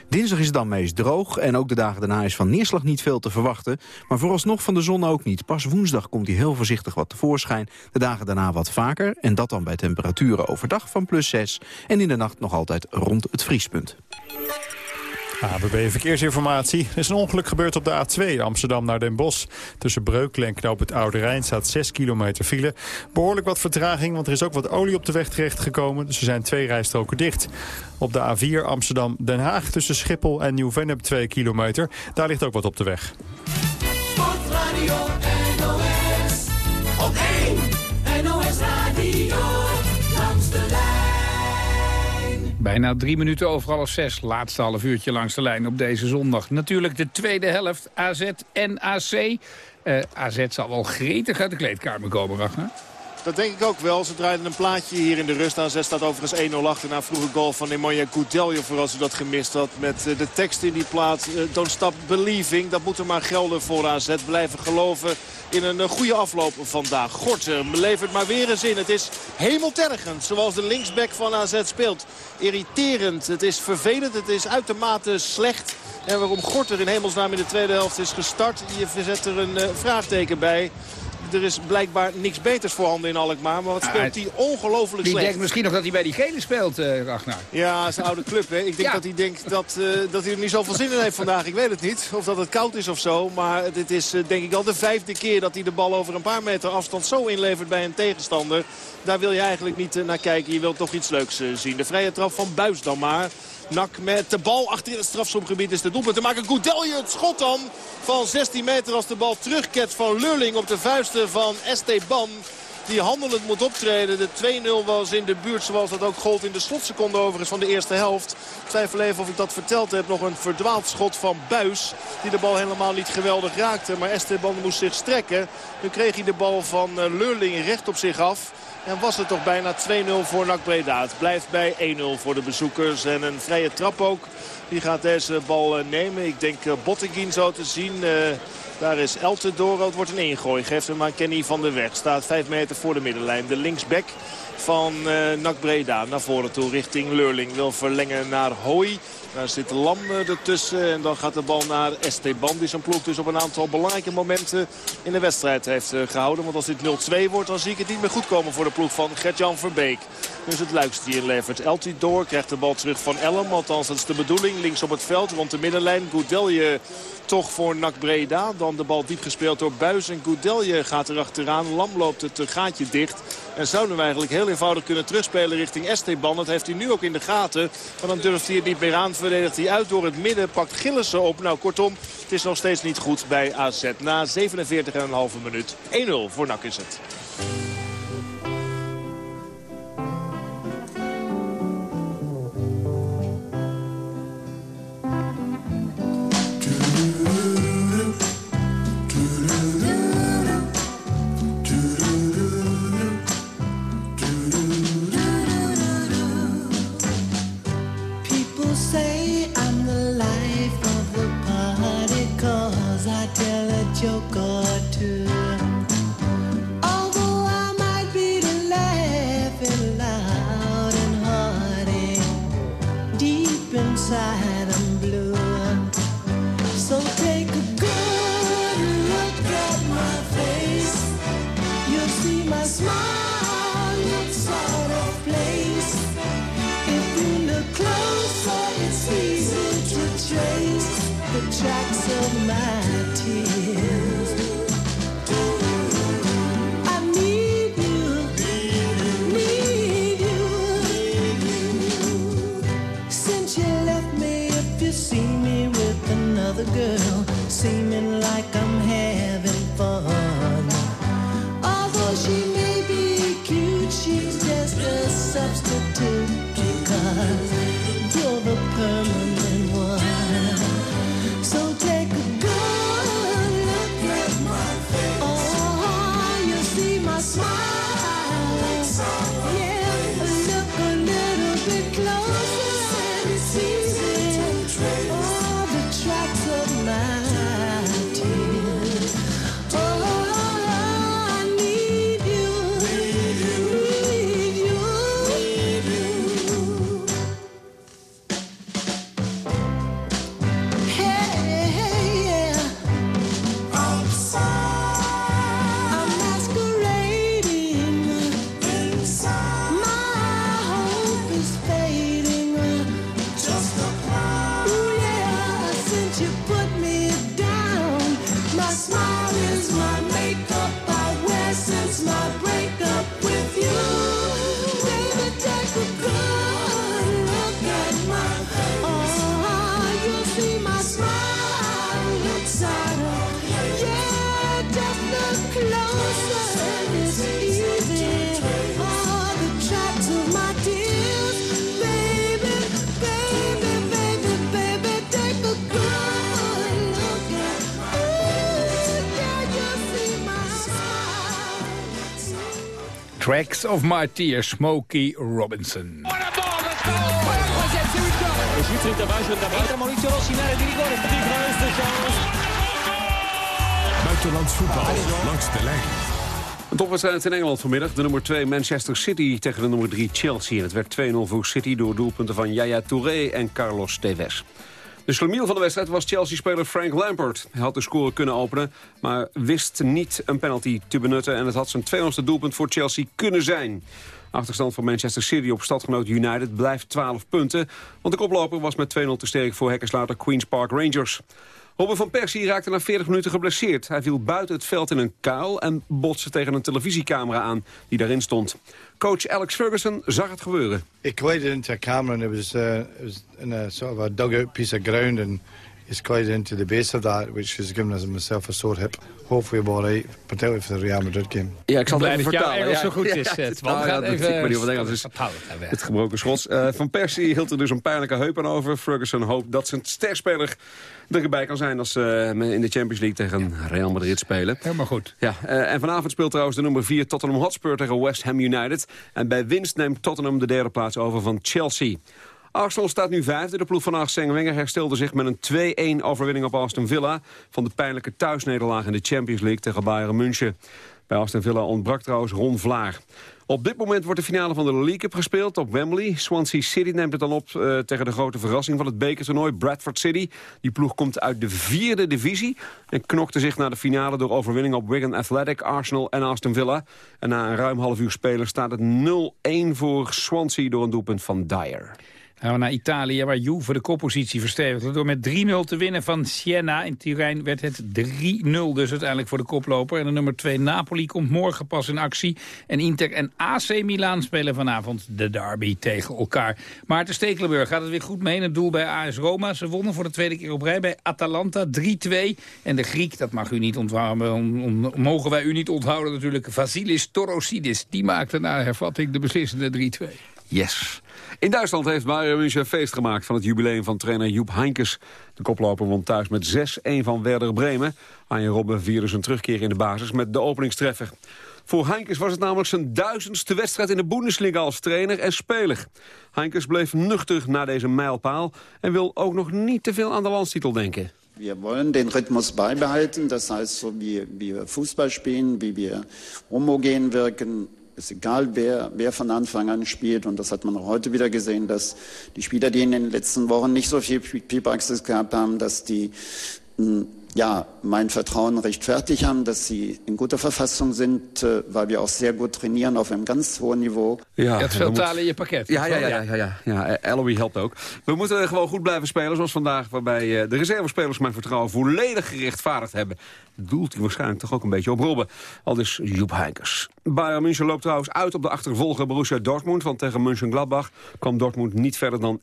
Dinsdag is het dan meest droog en ook de dagen daarna is van neerslag niet veel te verwachten. Maar vooralsnog van de zon ook niet. Pas woensdag komt hij heel voorzichtig wat tevoorschijn. De dagen daarna wat vaker en dat dan bij temperaturen overdag van plus 6. En in de nacht nog altijd rond het vriespunt. ABB Verkeersinformatie. Er is een ongeluk gebeurd op de A2 Amsterdam naar Den Bosch. Tussen Breukelen en Knoop het Oude Rijn staat 6 kilometer file. Behoorlijk wat vertraging, want er is ook wat olie op de weg terechtgekomen. Dus er zijn twee rijstroken dicht. Op de A4 Amsterdam-Den Haag tussen Schiphol en Nieuw-Vennep 2 kilometer. Daar ligt ook wat op de weg. Sportradio NOS. Op 1 Bijna drie minuten over half zes. Laatste half uurtje langs de lijn op deze zondag. Natuurlijk de tweede helft. AZ en AC. Eh, AZ zal wel gretig uit de kleedkamer komen, Ragnar. Dat denk ik ook wel. Ze draaiden een plaatje hier in de rust. AZ staat overigens 1-0 achter na vroege goal van Nemanja. Voor als u dat gemist had. Met eh, de tekst in die plaat. Uh, don't stop believing. Dat moet er maar gelden voor AZ. Blijven geloven in een uh, goede afloop vandaag. Gorter levert maar weer eens in. Het is hemeltergend zoals de linksback van AZ speelt. Irriterend. Het is vervelend. Het is uitermate slecht. En waarom Gorter in hemelsnaam in de tweede helft is gestart. Je verzet er een vraagteken bij er is blijkbaar niks beters voorhanden in Alkmaar. Maar wat speelt hij ongelooflijk slecht. Die denkt misschien nog dat hij bij die gele speelt, uh, Ragnar. Ja, zijn oude club. Hè. Ik denk Ja. dat hij denkt dat, eh, dat hij er niet zoveel zin in heeft vandaag. Ik weet het niet. Of dat het koud is of zo. Maar dit is eh, denk ik al de vijfde keer dat hij de bal over een paar meter afstand zo inlevert bij een tegenstander. Daar wil je eigenlijk niet naar kijken. Je wilt toch iets leuks zien. De vrije trap van Buis dan maar. Nak met de bal achter in het strafschopgebied is de doelpunt te maken. Goudelje het schot dan van 16 meter als de bal terugket van Lurling op de vuisten van Esteban. Die handelend moet optreden. De 2-0 was in de buurt zoals dat ook gold in de slotseconde overigens van de eerste helft. Ik twijfel even of ik dat verteld heb. Nog een verdwaald schot van Buis. Die de bal helemaal niet geweldig raakte. Maar Esteban moest zich strekken. Nu kreeg hij de bal van eh, Lurling recht op zich af. En was het toch bijna 2-0 voor NAC Breda. Het blijft bij 1-0 voor de bezoekers. En een vrije trap ook. Die gaat deze bal eh, nemen. Ik denk eh, Botteguin zo te zien. Eh, Daar is Elten door. Het wordt een ingooi. Geeft hem aan Kenny van der Weg. Staat 5 meter voor de middenlijn. De linksback van uh, NAC Breda. Naar voren toe richting Leurling. Wil verlengen naar Hooi. Daar zit Lam ertussen. En dan gaat de bal naar Esteban. Die zijn ploeg dus op een aantal belangrijke momenten in de wedstrijd heeft eh, gehouden. Want als dit 0-2 wordt, dan zie ik het niet meer goed komen voor de ploeg van Gert-Jan Verbeek. Dus het luikst die inlevert. Elti door, krijgt de bal terug van Ellem. Althans, dat is de bedoeling. Links op het veld, rond de middenlijn. Goudelje toch voor NAC Breda. Dan de bal diep gespeeld door Buis. En Goudelje gaat er achteraan. Lam loopt het gaatje dicht. En zou nu eigenlijk heel eenvoudig kunnen terugspelen richting Esteban. Dat heeft hij nu ook in de gaten. Maar dan durft hij het niet meer aan. Verdedigt hij uit door het midden. Pakt Gillissen op. Nou, kortom, het is nog steeds niet goed bij AZ. Na 47,5 minuut. 1-0 voor NAC is het. Tracks of My Tears, Smokey Robinson. Buitenlands voetbal langs de lijn. Een topwedstrijd in Engeland vanmiddag. De nummer 2 Manchester City tegen de nummer 3 Chelsea. En het werd 2-0 voor City door doelpunten van Yaya Touré en Carlos Tevez. De slamiel van de wedstrijd was Chelsea-speler Frank Lampard. Hij had de score kunnen openen, maar wist niet een penalty te benutten... en het had zijn 200ste doelpunt voor Chelsea kunnen zijn. Achterstand van Manchester City op stadgenoot United blijft 12 punten... want de koploper was met 2-0 te sterk voor hekkerslater Queen's Park Rangers. Robin van Persie raakte na 40 minuten geblesseerd. Hij viel buiten het veld in een kuil en botste tegen een televisiecamera aan die daarin stond. Coach Alex Ferguson zag het gebeuren. It collided into a camera and it was, uh, it was in a sort of a dugout piece of ground and it's collided into the base of that, which has given us myself a sore hip. Hopefully we'll all right, particularly for the Real Madrid game. Ja, ik zal het even vertalen. Engels ja. zo goed is, Ja, nou ja, even- Ik niet het Engels is. Het gebroken schots. Eh, van Persie hield er dus een pijnlijke heup aan over. Ferguson hoopt dat zijn sterspeler erbij kan zijn... als ze in de Champions League tegen Real Madrid spelen. Helemaal goed. Ja, eh, en vanavond speelt trouwens de nummer 4 Tottenham Hotspur tegen West Ham United. En bij winst neemt Tottenham de derde plaats over van Chelsea. Arsenal staat nu vijfde. De ploeg van Arsene Wenger herstelde zich met een 2-1 overwinning op Aston Villa... van de pijnlijke thuisnederlaag in de Champions League tegen Bayern München. Bij Aston Villa ontbrak trouwens Ron Vlaar. Op dit moment wordt de finale van de League Cup gespeeld op Wembley. Swansea City neemt het dan op eh, tegen de grote verrassing van het bekertoernooi, Bradford City. Die ploeg komt uit de vierde divisie en knokte zich naar de finale door overwinning op Wigan Athletic, Arsenal en Aston Villa. En na een ruim half uur spelen staat het 0-1 voor Swansea door een doelpunt van Dyer. Gaan we naar Italië, waar Juve de koppositie verstevigde... door met 3-0 te winnen van Siena. In Turijn werd het 3-0 dus uiteindelijk voor de koploper. En de nummer 2 Napoli komt morgen pas in actie. En Inter en AC Milan spelen vanavond de derby tegen elkaar. Maarten Stekelenburg gaat het weer goed mee in het doel bij AS Roma. Ze wonnen voor de tweede keer op rij bij Atalanta 3-2. En de Griek, dat mag u niet om- mogen wij u niet onthouden natuurlijk... Vasilis Torosidis, die maakte na hervatting de beslissende 3-2. Yes. In Duitsland heeft Bayern München feest gemaakt van het jubileum van trainer Joep Heinkes. De koploper won thuis met 6-1 van Werder Bremen. Arjen Robben vierde zijn terugkeer in de basis met de openingstreffer. Voor Heinkes was het namelijk zijn duizendste wedstrijd in de Bundesliga als trainer en speler. Heinkes bleef nuchter na deze mijlpaal en wil ook nog niet te veel aan de landstitel denken. Wir wollen den Rhythmus beibehalten, das heißt, so wie, wir Fußball spielen, wie wir homogen wirken, ist egal, wer, wer von Anfang an spielt. Und das hat man auch heute wieder gesehen, dass die Spieler, die in den letzten Wochen nicht so viel Spielpraxis gehabt haben, dass die mh, ja, mein Vertrauen rechtfertigt haben, dass sie in guter Verfassung sind, äh, weil wir auch sehr gut trainieren auf einem ganz hohen Niveau. Je had dan veel moet- talen in je pakket. Ja, ja, ja, ja, ja, ja. ja Eloy helpt ook. We moeten gewoon goed blijven spelen, zoals vandaag... waarbij eh, de reservespelers mijn vertrouwen volledig gerechtvaardigd hebben. Doelt hij waarschijnlijk toch ook een beetje op Robben. Al dus Joep Heinkers. Bayern München loopt trouwens uit op de achtervolger Borussia Dortmund... want tegen München-Gladbach kwam Dortmund niet verder dan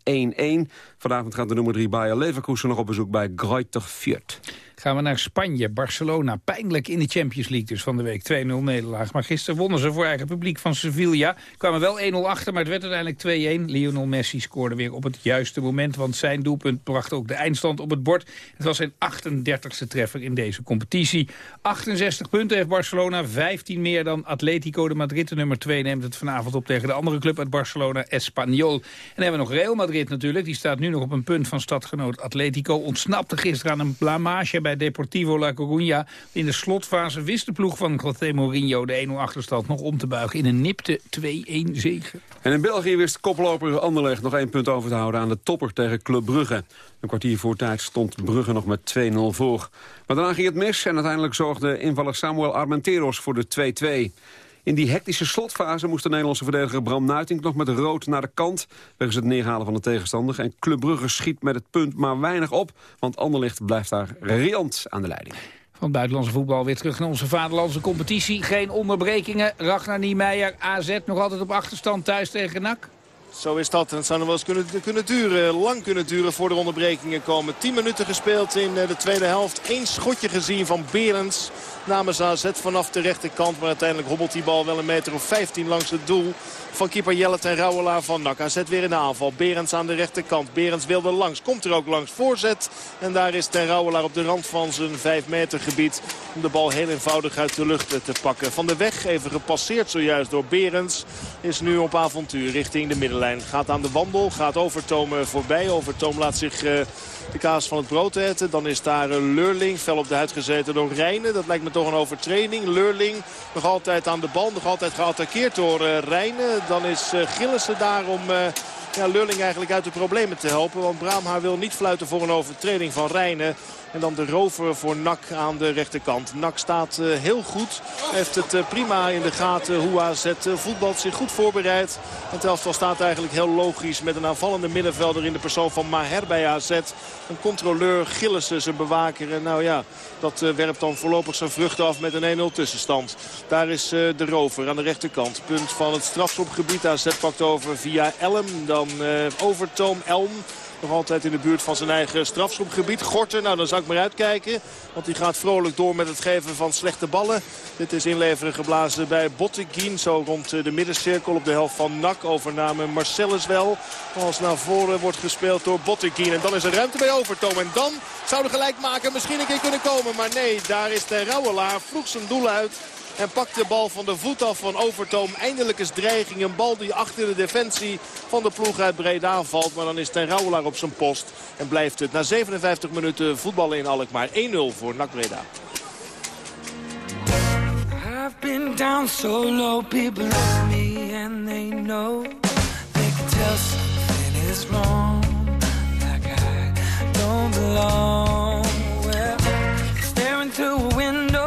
1-1. Vanavond gaat de nummer 3 Bayer Leverkusen nog op bezoek bij Greuther Fürth. Gaan we naar Spanje, Barcelona. Pijnlijk in de Champions League dus van de week. 2-0 nederlaag. Maar gisteren wonnen ze voor eigen publiek van Sevilla. Kwamen wel 1-0 achter, maar het werd uiteindelijk 2-1. Lionel Messi scoorde weer op het juiste moment. Want zijn doelpunt bracht ook de eindstand op het bord. Het was zijn 38e treffer in deze competitie. 68 punten heeft Barcelona. 15 meer dan Atletico de Madrid. De nummer 2 neemt het vanavond op tegen de andere club uit Barcelona, Espanyol. En dan hebben we nog Real Madrid natuurlijk. Die staat nu nog op een punt van stadgenoot Atletico. Ontsnapte gisteren aan een blamage bij Deportivo La Coruña. In de slotfase wist de ploeg van José Mourinho de 1-0 achterstand nog om te buigen in een nipte 2-1 zege. En in België wist koploper Anderlecht nog één punt over te houden aan de topper tegen Club Brugge. Een kwartier voor tijd stond Brugge nog met 2-0 voor. Maar daarna ging het mis en uiteindelijk zorgde invaller Samuel Armenteros voor de 2-2. In die hectische slotfase moest de Nederlandse verdediger Bram Nuitink nog met rood naar de kant... wegens het neerhalen van de tegenstander. En Club Brugge schiet met het punt maar weinig op... want Anderlecht blijft daar riant aan de leiding. Van het buitenlandse voetbal weer terug naar onze vaderlandse competitie. Geen onderbrekingen. Ragnar Niemeyer, AZ nog altijd op achterstand thuis tegen NAC. Zo is dat. En het zou nog wel eens kunnen, kunnen duren. Lang kunnen duren voor de onderbrekingen komen. 10 minuten gespeeld in eh, de tweede helft. Eén schotje gezien van Berends namens AZ vanaf de rechterkant. Maar uiteindelijk hobbelt die bal wel een meter of 15 langs het doel van keeper Jelle ten Rauwelaar van NAC. AZ weer in de aanval. Berends aan de rechterkant. Berends wilde langs. Komt er ook langs. Voorzet. En daar is ten Rauwelaar op de rand van zijn 5 meter gebied. Om de bal heel eenvoudig uit de lucht te pakken. Van de weg even gepasseerd zojuist door Berends. Is nu op avontuur richting de middenlijn. Gaat aan de wandel. Gaat Overtoom eh, voorbij. Overtoom laat zich... eh, de kaas van het brood eten. Dan is daar eh, Leurling, fel op de huid gezeten door Rijnen. Dat lijkt me toch een overtreding. Leurling nog altijd aan de bal, nog altijd geattaqueerd door Rijnen. Dan is eh, Gillissen daar om eh, ja, Leurling eigenlijk uit de problemen te helpen. Want Braamhaar wil niet fluiten voor een overtreding van Rijnen. En dan de rover voor Nak aan de rechterkant. Nak staat eh, heel goed. Heeft het eh, prima in de gaten hoe AZ eh, voetbalt. Zich goed voorbereid. Het elftal staat eigenlijk heel logisch met een aanvallende middenvelder in de persoon van Maher bij AZ. Een controleur, Gillissen zijn bewaker. En nou ja, dat werpt dan voorlopig zijn vruchten af met een 1-0 tussenstand. Daar is de rover aan de rechterkant. Punt van het strafschopgebied. AZ pakt over via Elm. Eh, Overtoom, Elm. Nog altijd in de buurt van zijn eigen strafschopgebied. Gorter, nou dan zou ik maar uitkijken. Want die gaat vrolijk door met het geven van slechte ballen. Dit is inleveren geblazen bij Botteguin. Zo rond eh, de middencirkel op de helft van NAC. Overname Marcellus wel. Als naar voren wordt gespeeld door Botteguin. En dan is er ruimte bij Overtoom. En dan zou de gelijk maken misschien een keer kunnen komen. Maar nee, daar is de Rauwelaar. Vroeg zijn doel uit. En pakt de bal van de voet af van Overtoom. Eindelijk is dreiging. Een bal die achter de defensie van de ploeg uit Breda valt. Maar dan is Ten Rauwelaar op zijn post. En blijft het na 57 minuten voetballen in Alkmaar 1-0 voor NAC Breda. I've been down so low, people at me and they know they can tell something is wrong. Like I don't belong. Staring through a window,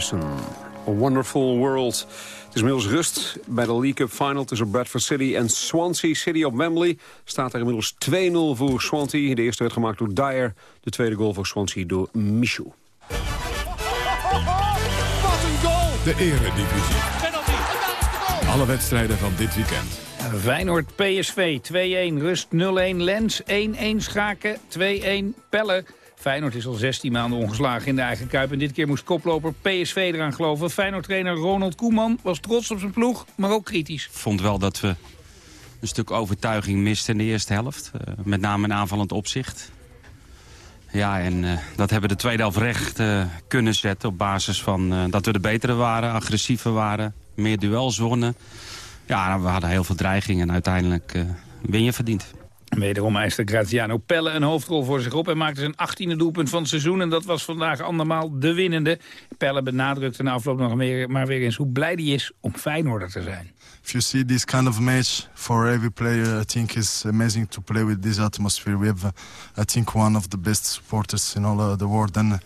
Morrison. A Wonderful World. Het is inmiddels rust bij de League Cup Final tussen Bradford City en Swansea City op Wembley. Staat er inmiddels 2-0 voor Swansea. De eerste werd gemaakt door Dyer. De tweede goal voor Swansea door Michel. Wat een goal! De eredivisie. Alle wedstrijden van dit weekend. Feyenoord PSV 2-1, rust 0-1, Lens 1-1, Schaken 2-1, Pelle. Feyenoord is al 16 maanden ongeslagen in de eigen kuip. En dit keer moest koploper PSV eraan geloven. Feyenoord-trainer Ronald Koeman was trots op zijn ploeg, maar ook kritisch. vond wel dat we een stuk overtuiging misten in de eerste helft. Eh, met name in aanvallend opzicht. Ja, en eh, dat hebben we de tweede helft recht eh, kunnen zetten... op basis van dat we de betere waren, agressiever waren... meer duels wonnen. Ja, we hadden heel veel dreiging en uiteindelijk win je verdiend. Wederom eiste Graziano Pelle een hoofdrol voor zich op... en maakte zijn 18e doelpunt van het seizoen. En dat was vandaag andermaal de winnende. Pelle benadrukte na afloop nog meer, maar weer eens hoe blij hij is om Feyenoorder te zijn. if you see this kind of match for every player, I think it's amazing to play with this atmosphere. We have, uh, I think, one of the best supporters in all uh, the world, and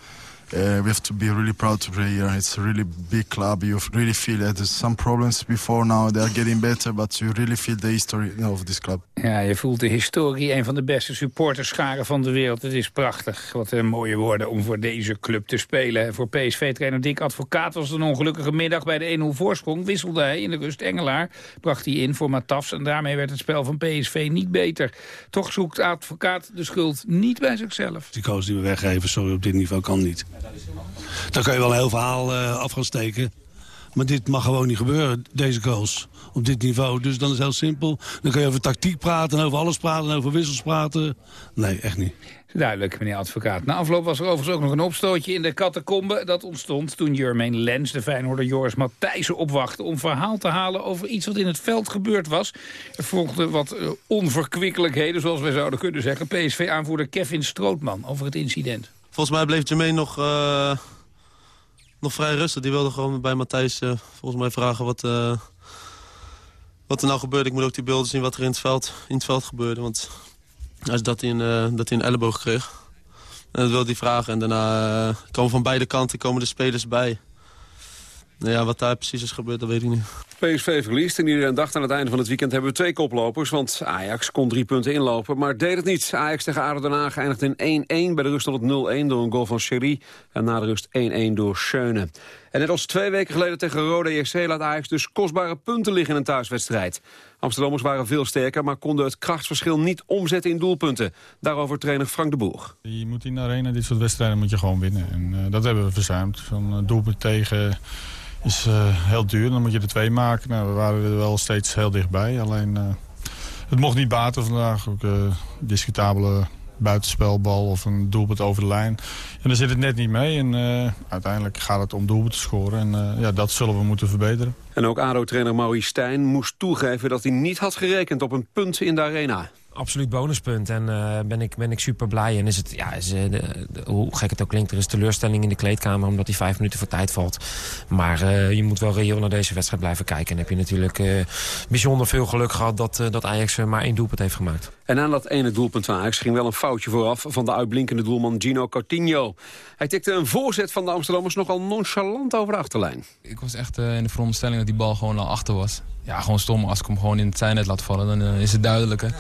uh, we have to be really proud to play here. It's a really big club. You really feel it. There's some problems before now; they are getting better, but you really feel the history of this club. Ja, je voelt de historie, een van de beste supporterscharen van de wereld. Het is prachtig. Wat een mooie woorden om voor deze club te spelen. Voor PSV-trainer Dick Advocaat was het een ongelukkige middag bij de 1-0 voorsprong. Wisselde hij in de rust Engelaar, bracht hij in voor Matafs... en daarmee werd het spel van PSV niet beter. Toch zoekt Advocaat de schuld niet bij zichzelf. Die coach die we weggeven, sorry, op dit niveau kan niet. Dan kan je wel een heel verhaal eh, af gaan steken. Maar dit mag gewoon niet gebeuren, deze goals. Op dit niveau. Dus dan is het heel simpel. Dan kan je over tactiek praten, en over alles praten, en over wissels praten. Nee, echt niet. Duidelijk, meneer advocaat. Na afloop was er overigens ook nog een opstootje in de catacombe. Dat ontstond toen Jermaine Lens de Feyenoorder Joris Matthijssen opwachtte... om verhaal te halen over iets wat in het veld gebeurd was. Er volgden wat uh, onverkwikkelijkheden, zoals wij zouden kunnen zeggen. PSV-aanvoerder Kevin Strootman over het incident. Volgens mij bleef Jermaine nog, uh, nog vrij rustig. Die wilde gewoon bij Matthijs uh, volgens mij vragen wat, wat er nou gebeurde. Ik moet ook die beelden zien wat er in het veld, in het veld gebeurde. Want als dat hij een, dat hij een elleboog kreeg. En dat wilde hij vragen. En daarna komen van beide kanten komen de spelers bij. Ja, wat daar precies is gebeurd, dat weet ik niet. PSV verliest en iedereen dacht aan het einde van het weekend hebben we twee koplopers. Want Ajax kon drie punten inlopen, maar deed het niet. Ajax tegen ADO Den Haag eindigt in 1-1. Bij de rust het 0-1 door een goal van Sherry. En na de rust 1-1 door Schöne. En net als twee weken geleden tegen Roda JC laat Ajax dus kostbare punten liggen in een thuiswedstrijd. Amsterdammers waren veel sterker, maar konden het krachtsverschil niet omzetten in doelpunten. Daarover trainer Frank de Boer. Je moet in de arena dit soort wedstrijden moet je gewoon winnen. En uh, dat hebben we verzuimd. Zo'n uh, doelpunt tegen is uh, heel duur. Dan moet je er twee maken. Nou, we waren er wel steeds heel dichtbij. Alleen het mocht niet baten vandaag. Ook discutabele buitenspelbal of een doelpunt over de lijn. En dan zit het net niet mee. En uiteindelijk gaat het om doelpunten scoren. En ja, dat zullen we moeten verbeteren. En ook ADO-trainer Maurice Stijn moest toegeven dat hij niet had gerekend op een punt in de arena absoluut bonuspunt. En uh, ben, ik, ben ik super blij. En is het, ja, is, uh, de, de, hoe gek het ook klinkt, er is teleurstelling in de kleedkamer... omdat hij vijf minuten voor tijd valt. Maar uh, je moet wel reëel naar deze wedstrijd blijven kijken. En heb je natuurlijk bijzonder veel geluk gehad... dat, dat Ajax maar één doelpunt heeft gemaakt. En aan dat ene doelpunt van Ajax ging wel een foutje vooraf... van de uitblinkende doelman Gino Coutinho. Hij tikte een voorzet van de Amsterdammers nogal nonchalant over de achterlijn. Ik was echt in de veronderstelling dat die bal gewoon al achter was. Ja, gewoon stom. Als ik hem gewoon in het zijnet laat vallen, dan is het duidelijker.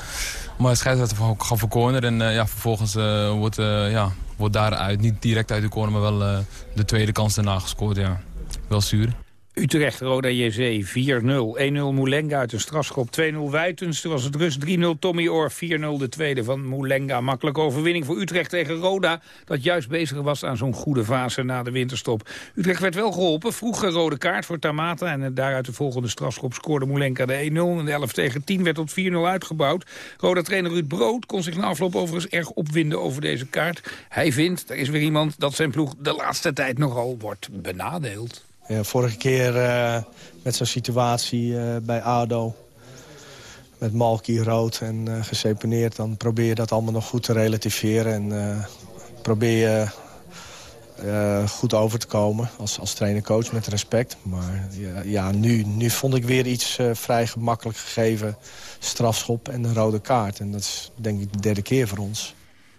Maar het scheidsrechter gaf een corner en uh, ja, vervolgens uh, wordt, uh, ja, wordt daaruit, niet direct uit de corner, maar wel de tweede kans daarna gescoord. Ja. Wel zuur. Utrecht, Roda JC 4-0. 1-0 Moulenga uit een strafschop. 2-0 Wuitens. Toen was het rust 3-0 Tommy Oor. 4-0 de tweede van Moulenga. Makkelijke overwinning voor Utrecht tegen Roda. Dat juist bezig was aan zo'n goede fase na de winterstop. Utrecht werd wel geholpen. Vroege rode kaart voor Tamata. En daaruit de volgende strafschop scoorde Moulenga de 1-0. En de 11 tegen 10 werd tot 4-0 uitgebouwd. Roda-trainer Ruud Brood kon zich na afloop overigens erg opwinden over deze kaart. Hij vindt, er is weer iemand, dat zijn ploeg de laatste tijd nogal wordt benadeeld. Ja, vorige keer uh, met zo'n situatie uh, bij ADO. Met Malky rood en uh, geseponeerd. Dan probeer je dat allemaal nog goed te relativeren. En probeer je goed over te komen als, als trainer-coach met respect. Maar ja, ja, nu, nu vond ik weer iets vrij gemakkelijk gegeven. Strafschop en een rode kaart. En dat is denk ik de derde keer voor ons.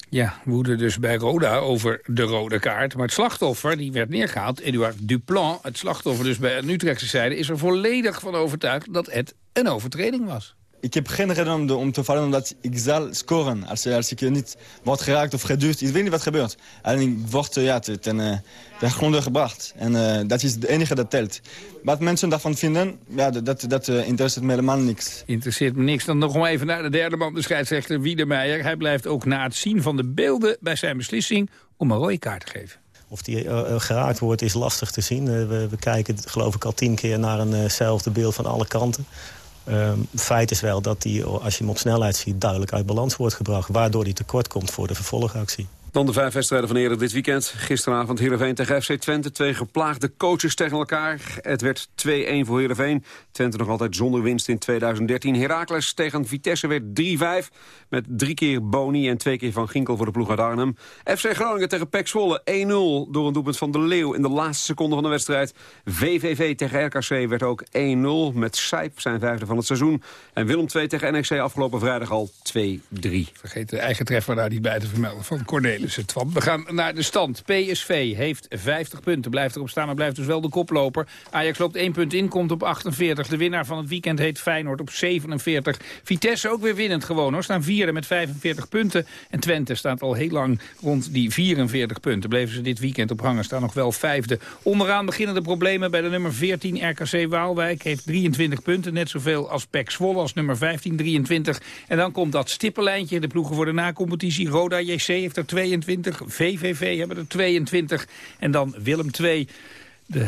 Ja, woede dus bij Roda over de rode kaart. Maar het slachtoffer, die werd neergehaald, Eduard Duplan... het slachtoffer dus bij de Utrechtse zijde... is er volledig van overtuigd dat het een overtreding was. Ik heb geen reden om, om te vallen omdat ik zal scoren. Als, als ik niet word geraakt of geduwd, ik weet niet wat gebeurt. Alleen ik word ja, ten, uh, ten gronde gebracht. En uh, dat is het enige dat telt. Wat mensen daarvan vinden, ja, dat, dat uh, interesseert me helemaal niks. Interesseert me niks. Dan nog even naar de derde man, de scheidsrechter Wiedemeijer. Hij blijft ook na het zien van de beelden bij zijn beslissing om een rode kaart te geven. Of die uh, geraakt wordt is lastig te zien. Uh, we, we, kijken geloof ik al tien keer naar eenzelfde uh beeld van alle kanten. Um, feit is wel dat hij, als je hem op snelheid ziet, duidelijk uit balans wordt gebracht. Waardoor hij tekort komt voor de vervolgactie. Dan de vijf wedstrijden van eerder dit weekend. Gisteravond Heerenveen tegen FC Twente. Twee geplaagde coaches tegen elkaar. Het werd 2-1 voor Heerenveen. Twente nog altijd zonder winst in 2013. Heracles tegen Vitesse werd 3-5. Met drie keer Boni en twee keer Van Ginkel voor de ploeg uit Arnhem. FC Groningen tegen PEC Zwolle 1-0 door een doelpunt van de Leeuw in de laatste seconde van de wedstrijd. VVV tegen RKC werd ook 1-0 met Sijp, zijn vijfde van het seizoen. En Willem 2 tegen NEC afgelopen vrijdag al 2-3. Vergeet de eigen treffer daar niet bij te vermelden van Cornelissen. We gaan naar de stand. PSV heeft 50 punten, blijft erop staan, maar blijft dus wel de koploper. Ajax loopt 1 punt in, komt op 48. De winnaar van het weekend heet Feyenoord op 47. Vitesse ook weer winnend gewoon hoor, staan vierde met 45 punten. En Twente staat al heel lang rond die 44 punten. Bleven ze dit weekend op hangen, staan nog wel vijfde. Onderaan beginnen de problemen bij de nummer 14 RKC Waalwijk. Heeft 23 punten, net zoveel als PEC Zwolle als nummer 15, 23. En dan komt dat stippenlijntje, de ploegen voor de nacompetitie. Roda JC heeft er 22. 22. VVV hebben er 22. En dan Willem II. De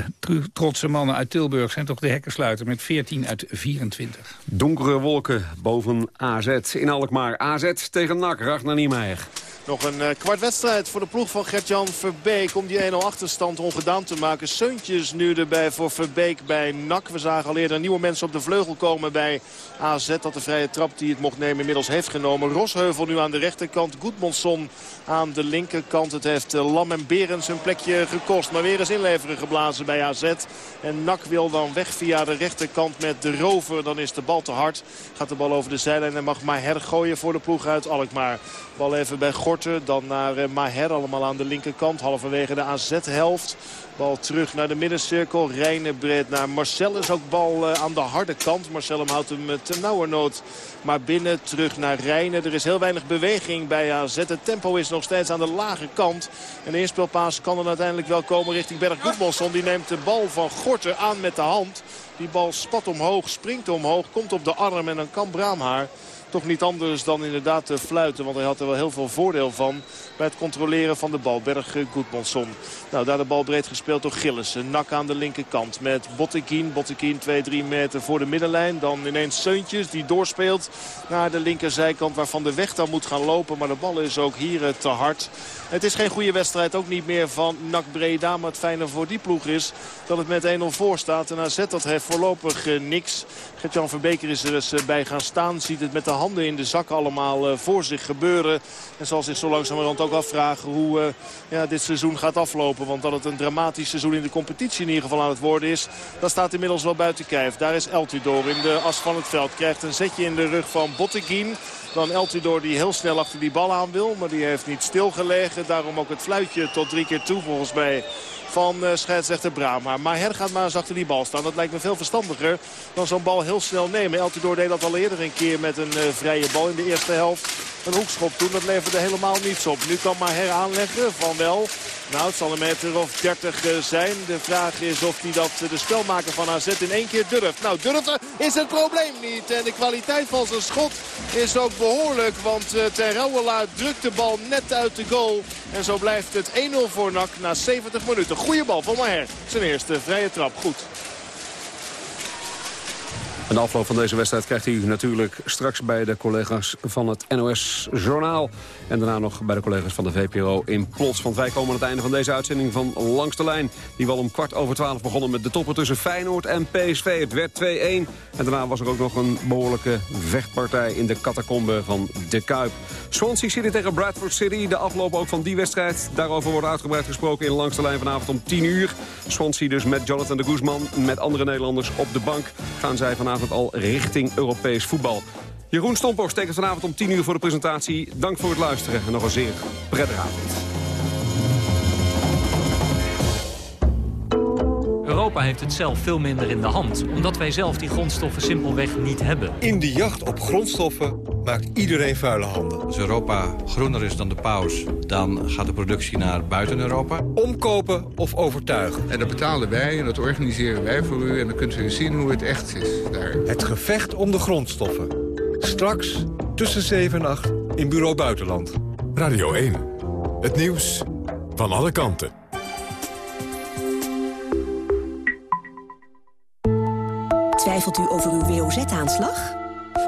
trotse mannen uit Tilburg zijn toch de hekkensluiter met 14 uit 24. Donkere wolken boven AZ. In Alkmaar AZ tegen NAC. Ragnar Niemeyer. Nog een uh, kwart wedstrijd voor de ploeg van Gert-Jan Verbeek om die 1-0 achterstand ongedaan te maken. Seuntjes nu erbij voor Verbeek bij NAC. We zagen al eerder nieuwe mensen op de vleugel komen bij AZ. Dat de vrije trap die het mocht nemen inmiddels heeft genomen. Rosheuvel nu aan de rechterkant. Goedmondson aan de linkerkant. Het heeft uh, Lam en Berens hun plekje gekost. Maar weer eens inleveren geblazen bij AZ. En NAC wil dan weg via de rechterkant met de rover. Dan is de bal te hard. Gaat de bal over de zijlijn en mag maar hergooien voor de ploeg uit Alkmaar. Bal even bij Dan naar uh, Maher allemaal aan de linkerkant. Halverwege de AZ-helft. Bal terug naar de middencirkel. Rijnen breed naar Marcel. Is ook bal uh, aan de harde kant. Marcel houdt hem ten nauwernood. Maar binnen terug naar Rijnen. Er is heel weinig beweging bij AZ. Het tempo is nog steeds aan de lage kant. En de inspelpaas kan er uiteindelijk wel komen richting Berg Goedmosson. Die neemt de bal van Gorten aan met de hand. Die bal spat omhoog, springt omhoog, komt op de arm en dan kan Braamhaar toch niet anders dan inderdaad te fluiten. Want hij had er wel heel veel voordeel van bij het controleren van de bal. Berg Goedmondson. Nou, daar de bal breed gespeeld door Gillissen. Nak aan de linkerkant met Bottekin. Bottekin 2-3 meter voor de middenlijn. Dan ineens Seuntjes die doorspeelt naar de linkerzijkant waarvan de weg dan moet gaan lopen. Maar de bal is ook hier eh, te hard. Het is geen goede wedstrijd, ook niet meer van NAC Breda. Maar het fijne voor die ploeg is dat het met 1-0 voor staat. En AZ dat heeft voorlopig uh, niks. Gert-Jan Verbeker is er eens uh, bij gaan staan. Ziet het met de handen in de zak allemaal uh, voor zich gebeuren. En zal zich zo langzamerhand ook afvragen hoe ja, dit seizoen gaat aflopen. Want dat het een dramatisch seizoen in de competitie in ieder geval aan het worden is. Dat staat inmiddels wel buiten kijf. Daar is Eltidoor in de as van het veld. Krijgt een zetje in de rug van Botteguin. Dan Eltidoor die heel snel achter die bal aan wil. Maar die heeft niet stilgelegen. Daarom ook het fluitje tot drie keer toe volgens mij van uh, scheidsrechter Brama. Maar Her gaat maar eens achter die bal staan. Dat lijkt me veel verstandiger dan zo'n bal heel snel nemen. Eltidoor deed dat al eerder een keer met een uh, vrije bal in de eerste helft. Een hoekschop toen, dat leverde helemaal niets op. Nu kan Maher aanleggen van wel. Nou, het zal een meter of 30 uh, zijn. De vraag is of hij dat de spelmaker van AZ in één keer durft. Nou, durven is het probleem niet. En de kwaliteit van zijn schot is ook behoorlijk. Want uh, drukt de bal net uit de goal. En zo blijft het 1-0 voor NAC na 70 minuten. Goeie bal van Maher. Zijn eerste vrije trap. Goed. En de afloop van deze wedstrijd krijgt u natuurlijk straks bij de collega's van het NOS Journaal. En daarna nog bij de collega's van de VPRO in Plots. Want wij komen aan het einde van deze uitzending van Langs de Lijn. Die wel om kwart over twaalf begonnen met de toppen tussen Feyenoord en PSV. Het werd 2-1. En daarna was er ook nog een behoorlijke vechtpartij in de catacombe van De Kuip. Swansea City tegen Bradford City. De afloop ook van die wedstrijd. Daarover wordt uitgebreid gesproken in Langs de Lijn vanavond om 10 uur. Swansea dus met Jonathan de Guzman, met andere Nederlanders op de bank. Gaan zij vanavond al richting Europees voetbal. Jeroen Stomporst tekent vanavond om 10 uur voor de presentatie. Dank voor het luisteren en nog een zeer prettige avond. Europa heeft het zelf veel minder in de hand, omdat wij zelf die grondstoffen simpelweg niet hebben. In de jacht op grondstoffen maakt iedereen vuile handen. Als Europa groener is dan de paus, dan gaat de productie naar buiten Europa. Omkopen of overtuigen. En dat betalen wij en dat organiseren wij voor u en dan kunt u zien hoe het echt is daar. Het gevecht om de grondstoffen. Straks tussen 7 en 8 in Bureau Buitenland. Radio 1. Het nieuws van alle kanten. Twijfelt u over uw WOZ-aanslag?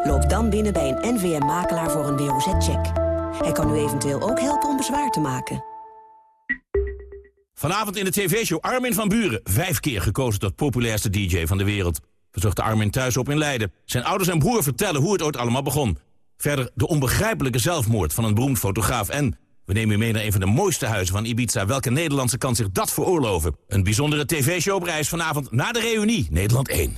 Loop dan binnen bij een NVM-makelaar voor een WOZ-check. Hij kan u eventueel ook helpen om bezwaar te maken. Vanavond in de tv-show Armin van Buren. Vijf keer gekozen tot populairste DJ van de wereld. We zochten Armin thuis op in Leiden. Zijn ouders en broer vertellen hoe het ooit allemaal begon. Verder de onbegrijpelijke zelfmoord van een beroemd fotograaf. En we nemen u mee naar een van de mooiste huizen van Ibiza. Welke Nederlandse kan zich dat veroorloven? Een bijzondere tv-show op reis vanavond na de reunie. Nederland 1.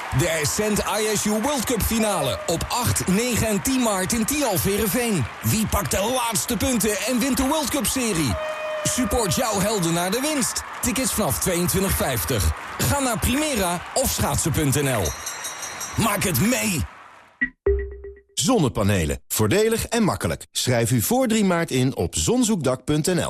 De Ascent ISU World Cup finale op 8, 9 en 10 maart in Tialf Verenveen. Wie pakt de laatste punten en wint de World Cup serie? Support jouw helden naar de winst. Tickets vanaf 22,50. Ga naar Primera of schaatsen.nl. Maak het mee! Zonnepanelen. Voordelig en makkelijk. Schrijf u voor 3 maart in op zonzoekdak.nl.